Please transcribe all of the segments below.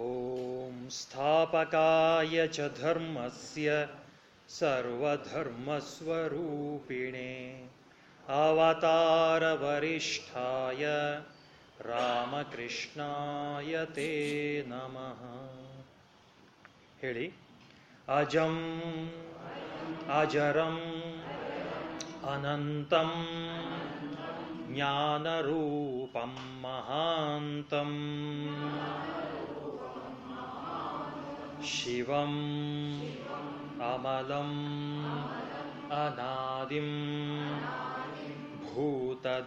ॐ स्थापकाय च धर्मस्य सर्वधर्मस्वरूपिणे अवतारवरिष्ठाय ರಾಮಕೃಷ್ಣಾಯ ತೇ ನಮಃ ಹೇಳಿ ಅಜಂ ಅಜರಂ ಅನಂತಂ ಜ್ಞಾನರೂಪಂ ಮಹಾಂತಂ शिवं अमलम् अनादिं भूतदेहादिहीनम्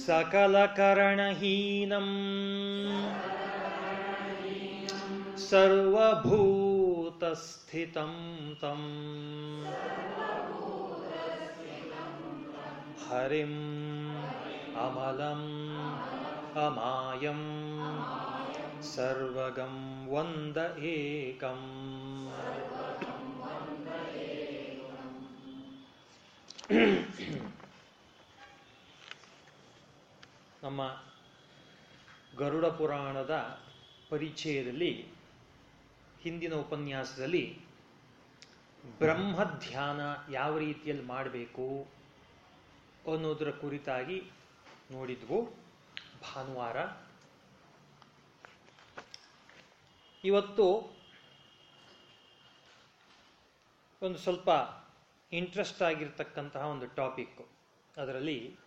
सकलकरणहीनं सर्वभूतस्थितं तम् हरिम् अमलम् अमायं सर्वगं वन्द एकम् ನಮ್ಮ ಗರುಡ ಪುರಾಣದ ಪರಿಚಯದಲ್ಲಿ ಹಿಂದಿನ ಉಪನ್ಯಾಸದಲ್ಲಿ ಬ್ರಹ್ಮಧ್ಯಾನ ಯಾವ ರೀತಿಯಲ್ಲಿ ಮಾಡಬೇಕು ಅನ್ನೋದರ ಕುರಿತಾಗಿ ನೋಡಿದ್ವು ಭಾನುವಾರ. ಇವತ್ತು ಒಂದು ಸ್ವಲ್ಪ ಇಂಟ್ರೆಸ್ಟ್ ಆಗಿರ್ತಕ್ಕಂತಹ ಒಂದು ಟಾಪಿಕ್ ಅದರಲ್ಲಿ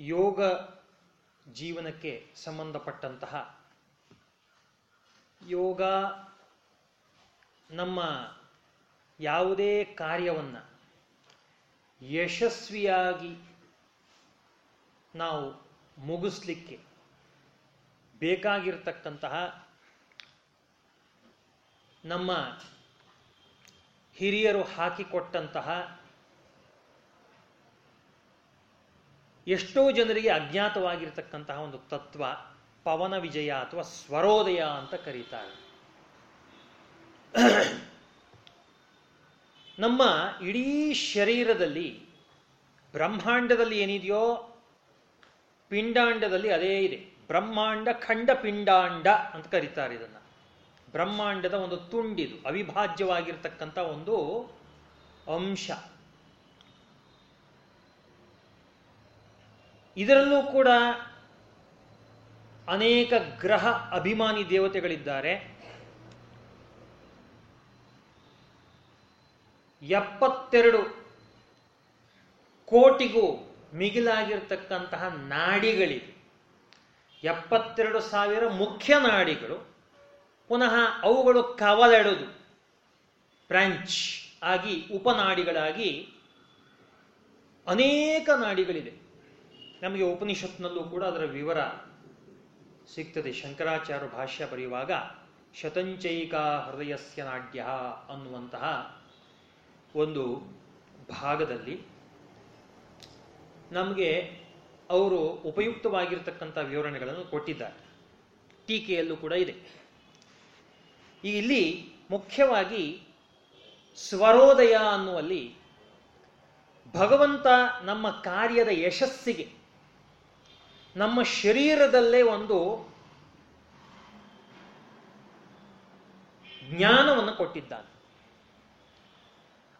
ಯೋಗ ಜೀವನಕ್ಕೆ ಸಂಬಂಧಪಟ್ಟಂತಹ ಯೋಗ ನಮ್ಮ ಯಾವುದೇ ಕಾರ್ಯವನ್ನು ಯಶಸ್ವಿಯಾಗಿ ನಾವು ಮುಗಿಸ್ಲಿಕ್ಕೆ ಬೇಕಾಗಿರ್ತಕ್ಕಂತಹ ನಮ್ಮ ಹಿರಿಯರು ಹಾಕಿಕೊಟ್ಟಂತಹ ಎಷ್ಟೋ ಜನರಿಗೆ ಅಜ್ಞಾತವಾಗಿರ್ತಕ್ಕಂತಹ ಒಂದು ತತ್ವ, ಪವನ ವಿಜಯ ಅಥವಾ ಸ್ವರೋದಯ ಅಂತ ಕರೀತಾರೆ. ನಮ್ಮ ಇಡೀ ಶರೀರದಲ್ಲಿ ಬ್ರಹ್ಮಾಂಡದಲ್ಲಿ ಏನಿದೆಯೋ ಪಿಂಡಾಂಡದಲ್ಲಿ ಅದೇ ಇದೆ. ಬ್ರಹ್ಮಾಂಡ ಖಂಡ ಪಿಂಡಾಂಡ ಅಂತ ಕರೀತಾರೆ ಇದನ್ನ. ಬ್ರಹ್ಮಾಂಡದ ಒಂದು ತುಂಡಿದು, ಅವಿಭಾಜ್ಯವಾಗಿರ್ತಕ್ಕಂಥ ಒಂದು ಅಂಶ. ಇದರಲ್ಲೂ ಕೂಡ ಅನೇಕ ಗ್ರಹ ಅಭಿಮಾನಿ ದೇವತೆಗಳಿದ್ದಾರೆ. ಎಪ್ಪತ್ತೆರಡು ಕೋಟಿಗೂ ಮಿಗಿಲಾಗಿರ್ತಕ್ಕಂತಹ ನಾಡಿಗಳಿವೆ. ಎಪ್ಪತ್ತೆರಡು ಸಾವಿರ ಮುಖ್ಯ ನಾಡಿಗಳು. ಪುನಃ ಅವುಗಳು ಕವಲೆಡದು. ಬ್ರಾಂಚ್ ಆಗಿ ಉಪನಾಡಿಗಳಾಗಿ ಅನೇಕ ನಾಡಿಗಳಿದೆ ನಮಗೆ ಉಪನಿಷತ್ನಲ್ಲೂ ಕೂಡ ಅದರ ವಿವರ ಸಿಗ್ತದೆ. ಶಂಕರಾಚಾರ್ಯ ಭಾಷ್ಯ ಬರೆಯುವಾಗ, ಶತಂಚೈಕಾ ಹೃದಯಸ್ಯ ನಾಡ್ಯ ಅನ್ನುವಂತಹ ಒಂದು ಭಾಗದಲ್ಲಿ ನಮಗೆ ಅವರು ಉಪಯುಕ್ತವಾಗಿರತಕ್ಕಂಥ ವಿವರಣೆಗಳನ್ನು ಕೊಟ್ಟಿದ್ದಾರೆ. ಟೀಕೆಯಲ್ಲೂ ಕೂಡ ಇದೆ. ಇಲ್ಲಿ ಮುಖ್ಯವಾಗಿ ಸ್ವರೋದಯ ಅನ್ನುವಲ್ಲಿ ಭಗವಂತ ನಮ್ಮ ಕಾರ್ಯದ ಯಶಸ್ಸಿಗೆ, ನಮ್ಮ ಶರೀರದಲ್ಲೇ ಒಂದು ಜ್ಞಾನವನ್ನು ಕೊಟ್ಟಿದ್ದಾನೆ.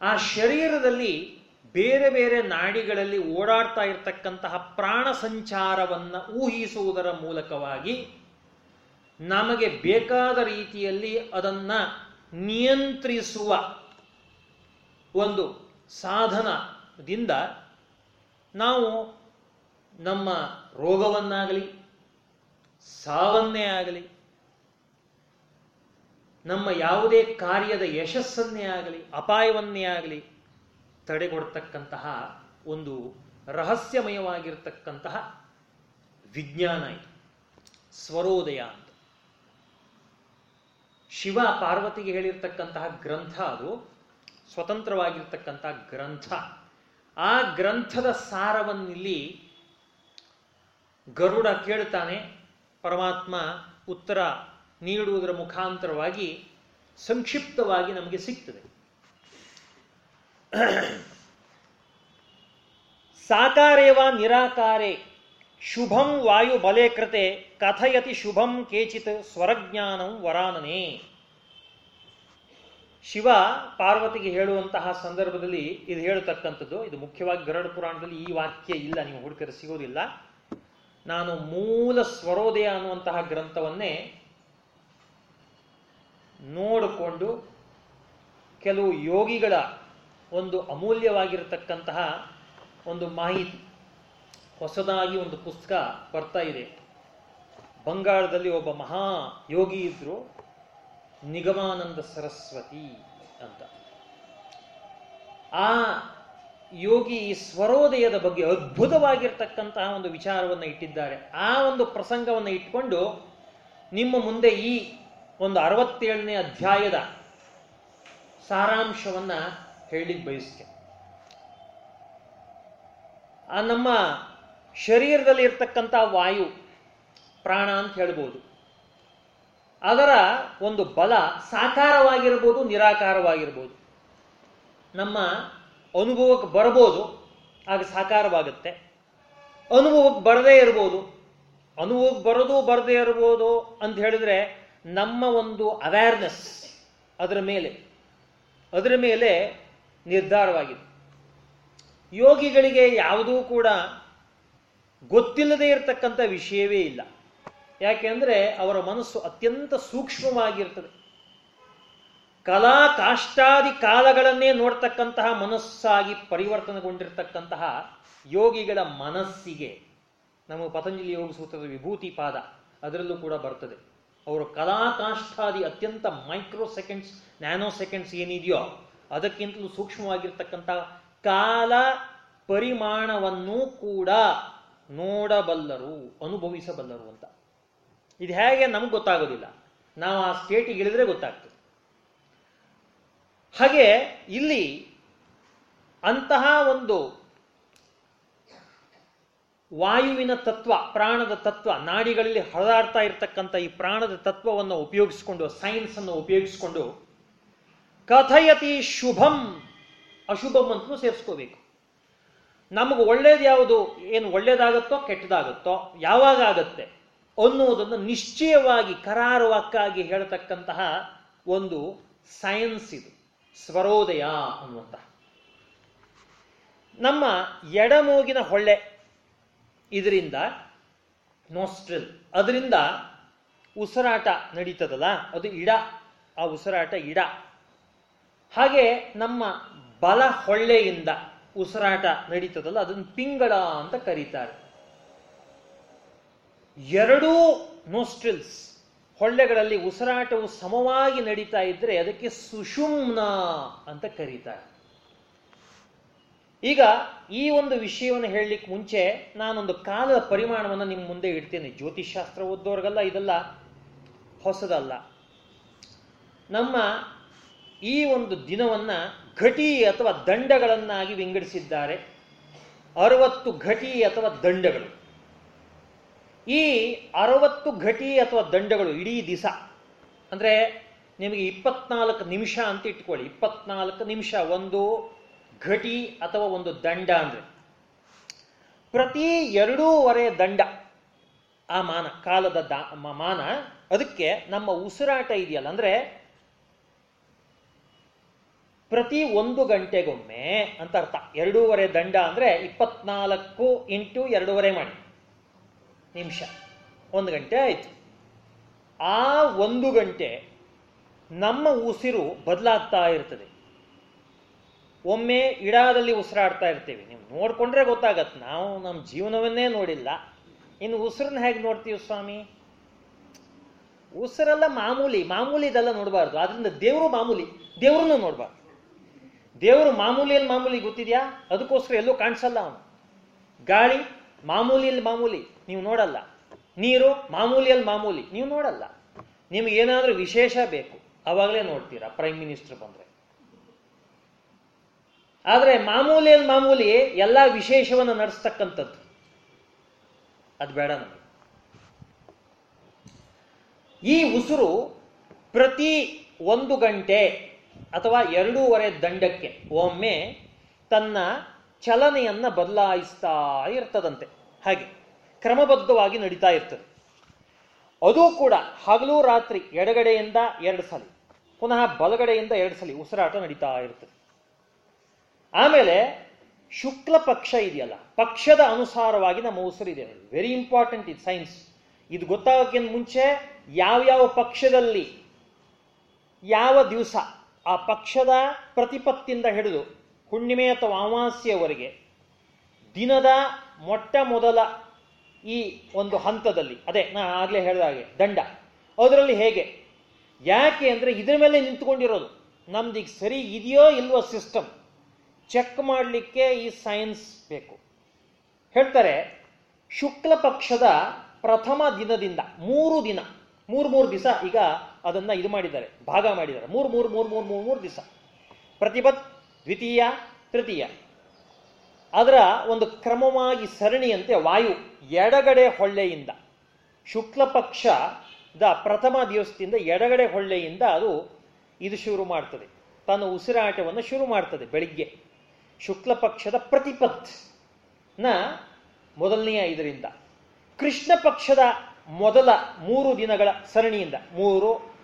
ಆ ಶರೀರದಲ್ಲಿ ಬೇರೆ ಬೇರೆ ನಾಡಿಗಳಲ್ಲಿ ಓಡಾಡ್ತಾ ಇರತಕ್ಕಂತಹ ಪ್ರಾಣ ಸಂಚಾರವನ್ನು ಊಹಿಸುವುದರ ಮೂಲಕವಾಗಿ ನಮಗೆ ಬೇಕಾದ ರೀತಿಯಲ್ಲಿ ಅದನ್ನ ನಿಯಂತ್ರಿಸುವ ಒಂದು ಸಾಧನದಿಂದ ನಾವು ನಮ್ಮ ರೋಗವನ್ನಾಗಲಿ, ಸಾವನ್ನೇ ಆಗಲಿ, ನಮ್ಮ ಯಾವುದೇ ಕಾರ್ಯದ ಯಶಸ್ಸನ್ನೇ ಆಗಲಿ, ಅಪಾಯವನ್ನೇ ಆಗಲಿ ತಡೆಗೊಡ್ತಕ್ಕಂತಹ ಒಂದು ರಹಸ್ಯಮಯವಾಗಿರ್ತಕ್ಕಂತಹ ವಿಜ್ಞಾನ ಇದು. ಸ್ವರೋದಯ ಅಂತ. ಶಿವ ಪಾರ್ವತಿಗೆ ಹೇಳಿರ್ತಕ್ಕಂತಹ ಗ್ರಂಥ ಅದು ಸ್ವತಂತ್ರವಾಗಿರ್ತಕ್ಕಂತಹ ಗ್ರಂಥ. ಆ ಗ್ರಂಥದ ಸಾರವನ್ನಿಲ್ಲಿ ಗರುಡ ಕೇಳ್ತಾನೆ, ಪರಮಾತ್ಮ ಉತ್ತರ ನೀಡುವುದರ ಮುಖಾಂತರವಾಗಿ ಸಂಕ್ಷಿಪ್ತವಾಗಿ ನಮಗೆ ಸಿಗ್ತದೆ. ಸಾಕಾರೇವ ನಿರಾಕಾರೇ, ಶುಭಂ ವಾಯು ಬಲೆ ಕೃತೆ, ಕಥಯತಿ ಶುಭಂ ಕೇಚಿತ್ ಸ್ವರಜ್ಞಾನಂ ವರಾನನೇ. ಶಿವ ಪಾರ್ವತಿಗೆ ಹೇಳುವಂತಹ ಸಂದರ್ಭದಲ್ಲಿ ಇದು ಹೇಳತಕ್ಕಂಥದ್ದು. ಇದು ಮುಖ್ಯವಾಗಿ ಗರಡ ಪುರಾಣದಲ್ಲಿ ಈ ವಾಕ್ಯ ಇಲ್ಲ, ನೀವು ಹುಡುಕರೆ ಸಿಗೋದಿಲ್ಲ. ನಾನು ಮೂಲ ಸ್ವರೋದಯ ಅನ್ನುವಂತಹ ಗ್ರಂಥವನ್ನೇ ನೋಡಿಕೊಂಡು ಕೆಲವು ಯೋಗಿಗಳ ಒಂದು ಅಮೂಲ್ಯವಾಗಿರತಕ್ಕಂತಹ ಒಂದು ಮಾಹಿತಿ, ಹೊಸದಾಗಿ ಒಂದು ಪುಸ್ತಕ ಬರ್ತಾ ಇದೆ. ಬಂಗಾಳದಲ್ಲಿ ಒಬ್ಬ ಮಹಾ ಯೋಗಿ ಇದ್ರು, ನಿಗಮಾನಂದ ಸರಸ್ವತಿ ಅಂತ. ಆ ಯೋಗಿ ಈ ಸ್ವರೋದಯದ ಬಗ್ಗೆ ಅದ್ಭುತವಾಗಿರ್ತಕ್ಕಂತಹ ಒಂದು ವಿಚಾರವನ್ನು ಇಟ್ಟಿದ್ದಾರೆ. ಆ ಒಂದು ಪ್ರಸಂಗವನ್ನು ಇಟ್ಕೊಂಡು ನಿಮ್ಮ ಮುಂದೆ ಈ ಒಂದು ಅರವತ್ತೇಳನೇ ಅಧ್ಯಾಯದ ಸಾರಾಂಶವನ್ನ ಹೇಳಿಕ್ ಬಯಸ್ತೆ ಆ ನಮ್ಮ ಶರೀರದಲ್ಲಿ ಇರ್ತಕ್ಕಂಥ ವಾಯು, ಪ್ರಾಣ ಅಂತ ಹೇಳ್ಬೋದು. ಅದರ ಒಂದು ಬಲ ಸಾಕಾರವಾಗಿರ್ಬೋದು, ನಿರಾಕಾರವಾಗಿರ್ಬೋದು. ನಮ್ಮ ಅನುಭವಕ್ಕೆ ಬರ್ಬೋದು, ಆಗ ಸಾಕಾರವಾಗುತ್ತೆ. ಅನುಭವಕ್ಕೆ ಬರದೇ ಇರ್ಬೋದು. ಅನುಭವಕ್ಕೆ ಬರೋದು ಬರದೇ ಇರ್ಬೋದು ಅಂತ ಹೇಳಿದ್ರೆ ನಮ್ಮ ಒಂದು ಅವೇರ್ನೆಸ್ ಅದರ ಮೇಲೆ. ಅದರ ಮೇಲೆ ನಿರ್ಧಾರವಾಗಿದೆ. ಯೋಗಿಗಳಿಗೆ ಯಾವುದೂ ಕೂಡ ಗೊತ್ತಿಲ್ಲದೆ ಇರತಕ್ಕಂಥ ವಿಷಯವೇ ಇಲ್ಲ. ಯಾಕೆಂದರೆ ಅವರ ಮನಸ್ಸು ಅತ್ಯಂತ ಸೂಕ್ಷ್ಮವಾಗಿರ್ತದೆ. ಕಲಾ ಕಾಷ್ಟಾದಿ ಕಾಲಗಳನ್ನೇ ನೋಡ್ತಕ್ಕಂತಹ ಮನಸ್ಸಾಗಿ ಪರಿವರ್ತನೆಗೊಂಡಿರ್ತಕ್ಕಂತಹ ಯೋಗಿಗಳ ಮನಸ್ಸಿಗೆ ನಮ್ಮ ಪತಂಜಲಿ ಯೋಗ ಸೂತ್ರದ ವಿಭೂತಿ ಪಾದ ಅದರಲ್ಲೂ ಕೂಡ ಬರ್ತದೆ. ಅವರು ಕಲಾ ಕಾಷ್ಟಾದಿ ಅತ್ಯಂತ ಮೈಕ್ರೋ ಸೆಕೆಂಡ್ಸ್ ನ್ಯಾನೋ ಸೆಕೆಂಡ್ಸ್ ಏನಿದೆಯೋ ಅದಕ್ಕಿಂತಲೂ ಸೂಕ್ಷ್ಮವಾಗಿರ್ತಕ್ಕಂಥ ಕಾಲ ಪರಿಮಾಣವನ್ನು ಕೂಡ ನೋಡಬಲ್ಲರು, ಅನುಭವಿಸಬಲ್ಲರು ಅಂತ. ಇದು ಹೇಗೆ ನಮ್ಗೆ ಗೊತ್ತಾಗೋದಿಲ್ಲ. ನಾವು ಆ ಸ್ಟೇಟಿಗೆ ಇಳಿದ್ರೆ ಗೊತ್ತಾಗ್ತದೆ. ಹಾಗೆ ಇಲ್ಲಿ ಅಂತಹ ಒಂದು ವಾಯುವಿನ ತತ್ವ, ಪ್ರಾಣದ ತತ್ವ, ನಾಡಿಗಳಲ್ಲಿ ಹರಿದಾಡ್ತಾ ಇರತಕ್ಕಂಥ ಈ ಪ್ರಾಣದ ತತ್ವವನ್ನು ಉಪಯೋಗಿಸಿಕೊಂಡು ಸೈನ್ಸ್ ಅನ್ನು ಉಪಯೋಗಿಸಿಕೊಂಡು ಕಥಯತಿ ಶುಭಂ. ಅಶುಭಂ ಅಂತಲೂ ಸೇರಿಸ್ಕೋಬೇಕು. ನಮಗೆ ಒಳ್ಳೇದು ಯಾವುದು? ಏನು ಒಳ್ಳೇದಾಗುತ್ತೋ ಕೆಟ್ಟದಾಗುತ್ತೋ? ಯಾವಾಗ ಆಗತ್ತೆ? ಅನ್ನುವುದನ್ನು ನಿಶ್ಚಯವಾಗಿ, ಕರಾರುವಕ್ಕಾಗಿ ಹೇಳತಕ್ಕಂತಹ ಒಂದು ಸೈನ್ಸ್ ಇದು. ಸ್ವರೋದಯ ಅನ್ನುವಂತಹ ನಮ್ಮ ಎಡಮೂಗಿನ ಹೊಳ್ಳೆ ಇದರಿಂದ ನೋಸ್ಟ್ರಿಲ್, ಅದರಿಂದ ಉಸಿರಾಟ ನಡೀತದಲ್ಲ? ಅದು ಇಡ. ಆ ಉಸಿರಾಟ ಇಡ. ಹಾಗೆ ನಮ್ಮ ಬಲ ಹೊಳ್ಳೆಯಿಂದ ಉಸಿರಾಟ ನಡೀತದಲ್ಲ, ಅದನ್ನು ಪಿಂಗಳ ಅಂತ ಕರೀತಾರೆ. ಎರಡೂ ನೋಸ್ಟ್ರಿಲ್ಸ್, ಹೊಳ್ಳೆಗಳಲ್ಲಿ ಉಸಿರಾಟವು ಸಮವಾಗಿ ನಡೀತಾ ಇದ್ರೆ ಅದಕ್ಕೆ ಸುಷುಮ್ನ ಅಂತ ಕರೀತಾರೆ. ಈಗ ಈ ಒಂದು ವಿಷಯವನ್ನು ಹೇಳಲಿಕ್ಕೆ ಮುಂಚೆ ನಾನೊಂದು ಕಾಲದ ಪರಿಮಾಣವನ್ನು ನಿಮ್ಮ ಮುಂದೆ ಇಡ್ತೇನೆ. ಜ್ಯೋತಿಷಾಸ್ತ್ರ ಓದೋರ್ಗಲ್ಲ ಇದೆಲ್ಲ ಹೊಸದಲ್ಲ. ನಮ್ಮ ಈ ಒಂದು ದಿನವನ್ನು ಘಟಿ ಅಥವಾ ದಂಡಗಳನ್ನಾಗಿ ವಿಂಗಡಿಸಿದ್ದಾರೆ. ಅರವತ್ತು ಘಟಿ ಅಥವಾ ದಂಡಗಳು. ಈ ಅರವತ್ತು ಘಟಿ ಅಥವಾ ದಂಡಗಳು ಇಡೀ ದಿವಸ ಅಂದರೆ ನಿಮಗೆ ಇಪ್ಪತ್ನಾಲ್ಕು ನಿಮಿಷ ಅಂತ ಇಟ್ಕೊಳ್ಳಿ. ಇಪ್ಪತ್ನಾಲ್ಕು ನಿಮಿಷ ಒಂದು ಘಟಿ ಅಥವಾ ಒಂದು ದಂಡ ಅಂದರೆ. ಪ್ರತಿ ಎರಡೂವರೆ ದಂಡ ಆ ಮಾನ, ಕಾಲದ ದಾ ಮಾನ, ಅದಕ್ಕೆ ನಮ್ಮ ಉಸಿರಾಟ ಇದೆಯಲ್ಲ, ಅಂದ್ರೆ ಪ್ರತಿ ಒಂದು ಗಂಟೆಗೊಮ್ಮೆ ಅಂತ ಅರ್ಥ. ಎರಡೂವರೆ ದಂಡ ಅಂದ್ರೆ ಇಪ್ಪತ್ನಾಲ್ಕು ಇಂಟು ಎರಡೂವರೆ ಮಾಡಿ. ನಿಮಿಷ. ಒಂದು ಗಂಟೆ ಆಯ್ತು. ಆ ಒಂದು ಗಂಟೆ ನಮ್ಮ ಉಸಿರು ಬದಲಾಗ್ತಾ ಇರ್ತದೆ. ಒಮ್ಮೆ ಇಡಾದಲ್ಲಿ ಉಸಿರಾಡ್ತಾ ಇರ್ತೀವಿ. ನೀವು ನೋಡ್ಕೊಂಡ್ರೆ ಗೊತ್ತಾಗತ್ತೆ ನಾವು ನಮ್ಮ ಜೀವನವನ್ನೇ ನೋಡಿಲ್ಲ. ಇನ್ನು ಉಸಿರನ್ನ ಹೇಗೆ ನೋಡ್ತೀವಿ ಸ್ವಾಮಿ? ಉಸಿರೆಲ್ಲ ಮಾಮೂಲಿ ಮಾಮೂಲಿ ಇದೆಲ್ಲ ನೋಡಬಾರ್ದು. ಆದ್ರಿಂದ ದೇವರು ಮಾಮೂಲಿ. ದೇವ್ರನ್ನೂ ನೋಡಬಾರ್ದು. ದೇವರು ಮಾಮೂಲಿಯಲ್ಲಿ ಮಾಮೂಲಿ ಗೊತ್ತಿದ್ಯಾ? ಅದಕ್ಕೋಸ್ಕರ ಎಲ್ಲೂ ಕಾಣಿಸಲ್ಲ ಅವನು. ಗಾಳಿ ಮಾಮೂಲಿಯಲ್ಲಿ ಮಾಮೂಲಿ, ನೀವು ನೋಡಲ್ಲ. ನೀರು ಮಾಮೂಲಿಯಲ್ಲಿ ಮಾಮೂಲಿ, ನೀವು ನೋಡಲ್ಲ. ನಿಮ್ಗೆ ಏನಾದರೂ ವಿಶೇಷ ಬೇಕು, ಅವಾಗಲೇ ನೋಡ್ತೀರಾ ಪ್ರೈಮ್ ಮಿನಿಸ್ಟರ್ ಬಂದರೆ. ಆದರೆ ಮಾಮೂಲಿಯಲ್ಲಿ ಮಾಮೂಲಿ ಎಲ್ಲ ವಿಶೇಷವನ್ನು ನಡೆಸ್ತಕ್ಕಂಥದ್ದು. ಅದು ಬೇಡ ನಮಗೆ. ಈ ಉಸಿರು ಪ್ರತಿ ಒಂದು ಗಂಟೆ ಅಥವಾ ಎರಡೂವರೆ ದಂಡಕ್ಕೆ ಒಮ್ಮೆ ತನ್ನ ಚಲನೆಯನ್ನ ಬದಲಾಯಿಸ್ತಾ ಇರ್ತದಂತೆ. ಹಾಗೆ ಕ್ರಮಬದ್ಧವಾಗಿ ನಡೀತಾ ಇರ್ತದೆ. ಅದು ಕೂಡ ಹಗಲು ರಾತ್ರಿ ಎಡಗಡೆಯಿಂದ ಎರಡು ಸಲ, ಪುನಃ ಬಲಗಡೆಯಿಂದ ಎರಡು ಸಲ ಉಸಿರಾಟ ನಡೀತಾ ಇರ್ತದೆ. ಆಮೇಲೆ ಶುಕ್ಲ ಪಕ್ಷ ಇದೆಯಲ್ಲ, ಪಕ್ಷದ ಅನುಸಾರವಾಗಿ ನಮ್ಮ ಉಸಿರಿದೆ. ವೆರಿ ಇಂಪಾರ್ಟೆಂಟ್ ಇದು ಸೈನ್ಸ್ ಇದು ಗೊತ್ತಾಗೋಕ್ಕಿಂತ ಮುಂಚೆ ಯಾವ್ಯಾವ ಪಕ್ಷದಲ್ಲಿ ಯಾವ ದಿವಸ ಆ ಪಕ್ಷದ ಪ್ರತಿಪತ್ತಿಯಿಂದ ಹಿಡಿದು ಹುಣ್ಣಿಮೆ ಅಥವಾ ಅಮಾವಾಸ್ಯವರೆಗೆ ದಿನದ ಮೊಟ್ಟ ಮೊದಲ ಈ ಒಂದು ಹಂತದಲ್ಲಿ, ಅದೇ ನಾನು ಆಗಲೇ ಹೇಳಿದ ಹಾಗೆ, ದಂಡ. ಅದರಲ್ಲಿ ಹೇಗೆ? ಯಾಕೆ ಅಂದರೆ ಇದ್ರ ಮೇಲೆ ನಿಂತ್ಕೊಂಡಿರೋದು. ನಮ್ದು ಈಗ ಸರಿ ಇದೆಯೋ ಇಲ್ವೋ ಸಿಸ್ಟಮ್ ಚೆಕ್ ಮಾಡಲಿಕ್ಕೆ ಈ ಸೈನ್ಸ್ ಬೇಕು. ಹೇಳ್ತಾರೆ, ಶುಕ್ಲ ಪಕ್ಷದ ಪ್ರಥಮ ದಿನದಿಂದ ಮೂರು ದಿನ ಮೂರು ಮೂರು ದಿವಸ ಈಗ ಅದನ್ನು ಇದು ಮಾಡಿದ್ದಾರೆ, ಭಾಗ ಮಾಡಿದ್ದಾರೆ. ಮೂರು ಮೂರು ಮೂರು ಮೂರು ಮೂರು ಮೂರು ದಿವಸ. ಪ್ರತಿಪತ್, ದ್ವಿತೀಯ, ತೃತೀಯ. ಅದರ ಒಂದು ಕ್ರಮವಾಗಿ ಸರಣಿಯಂತೆ ವಾಯು ಎಡಗಡೆ ಹೊಳ್ಳೆಯಿಂದ ಶುಕ್ಲ ಪಕ್ಷದ ಪ್ರಥಮ ದಿವಸದಿಂದ ಎಡಗಡೆ ಹೊಳ್ಳೆಯಿಂದ ಅದು ಇದು ಶುರು ಮಾಡ್ತದೆ. ತನ್ನ ಉಸಿರಾಟವನ್ನು ಶುರು ಮಾಡ್ತದೆ ಬೆಳಿಗ್ಗೆ. ಶುಕ್ಲ ಪಕ್ಷದ ಪ್ರತಿಪತ್ನ ಮೊದಲನೆಯ ಇದರಿಂದ. ಕೃಷ್ಣ ಪಕ್ಷದ ಮೊದಲ ಮೂರು ದಿನಗಳ ಸರಣಿಯಿಂದ, ಮೂರು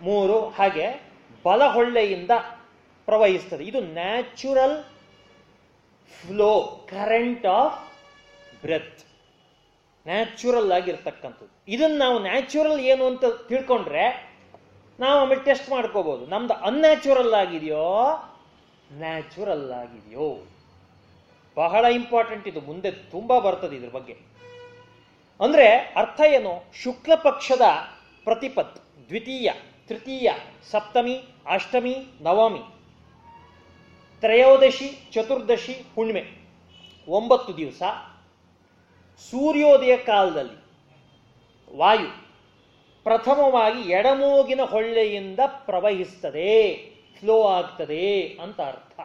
ಮೂರು ಹಾಗೆ ಬಲಹೊಳ್ಳೆಯಿಂದ ಪ್ರವಹಿಸ್ತದೆ. ಇದು natural flow current of breath natural ಆಗಿರ್ತಕ್ಕಂಥದ್ದು. ಇದನ್ನು ನಾವು ನ್ಯಾಚುರಲ್ ಏನು ಅಂತ ತಿಳ್ಕೊಂಡ್ರೆ ನಾವು ಆಮೇಲೆ ಟೆಸ್ಟ್ ಮಾಡ್ಕೋಬಹುದು ನಮ್ದು ಅನ್ಯಾಚುರಲ್ ಆಗಿದೆಯೋ ನ್ಯಾಚುರಲ್ ಆಗಿದೆಯೋ. ಬಹಳ ಇಂಪಾರ್ಟೆಂಟ್ ಇದು. ಮುಂದೆ ತುಂಬಾ ಬರ್ತದೆ ಇದ್ರ ಬಗ್ಗೆ. ಅಂದ್ರೆ ಅರ್ಥ ಏನು? ಶುಕ್ಲ ಪಕ್ಷದ ಪ್ರತಿಪತ್, ದ್ವಿತೀಯ, ತೃತೀಯ, ಸಪ್ತಮಿ, ಅಷ್ಟಮಿ, ನವಮಿ, ತ್ರಯೋದಶಿ, ಚತುರ್ದಶಿ, ಹುಣ್ಣಿಮೆ. ಒಂಬತ್ತು ದಿವಸ. ಸೂರ್ಯೋದಯ ಕಾಲದಲ್ಲಿ ವಾಯು ಪ್ರಥಮವಾಗಿ ಎಡಮೂಗಿನ ಹೊಳ್ಳೆಯಿಂದ ಪ್ರವಹಿಸ್ತದೆ ಫ್ಲೋ ಆಗ್ತದೆ ಅಂತ ಅರ್ಥ.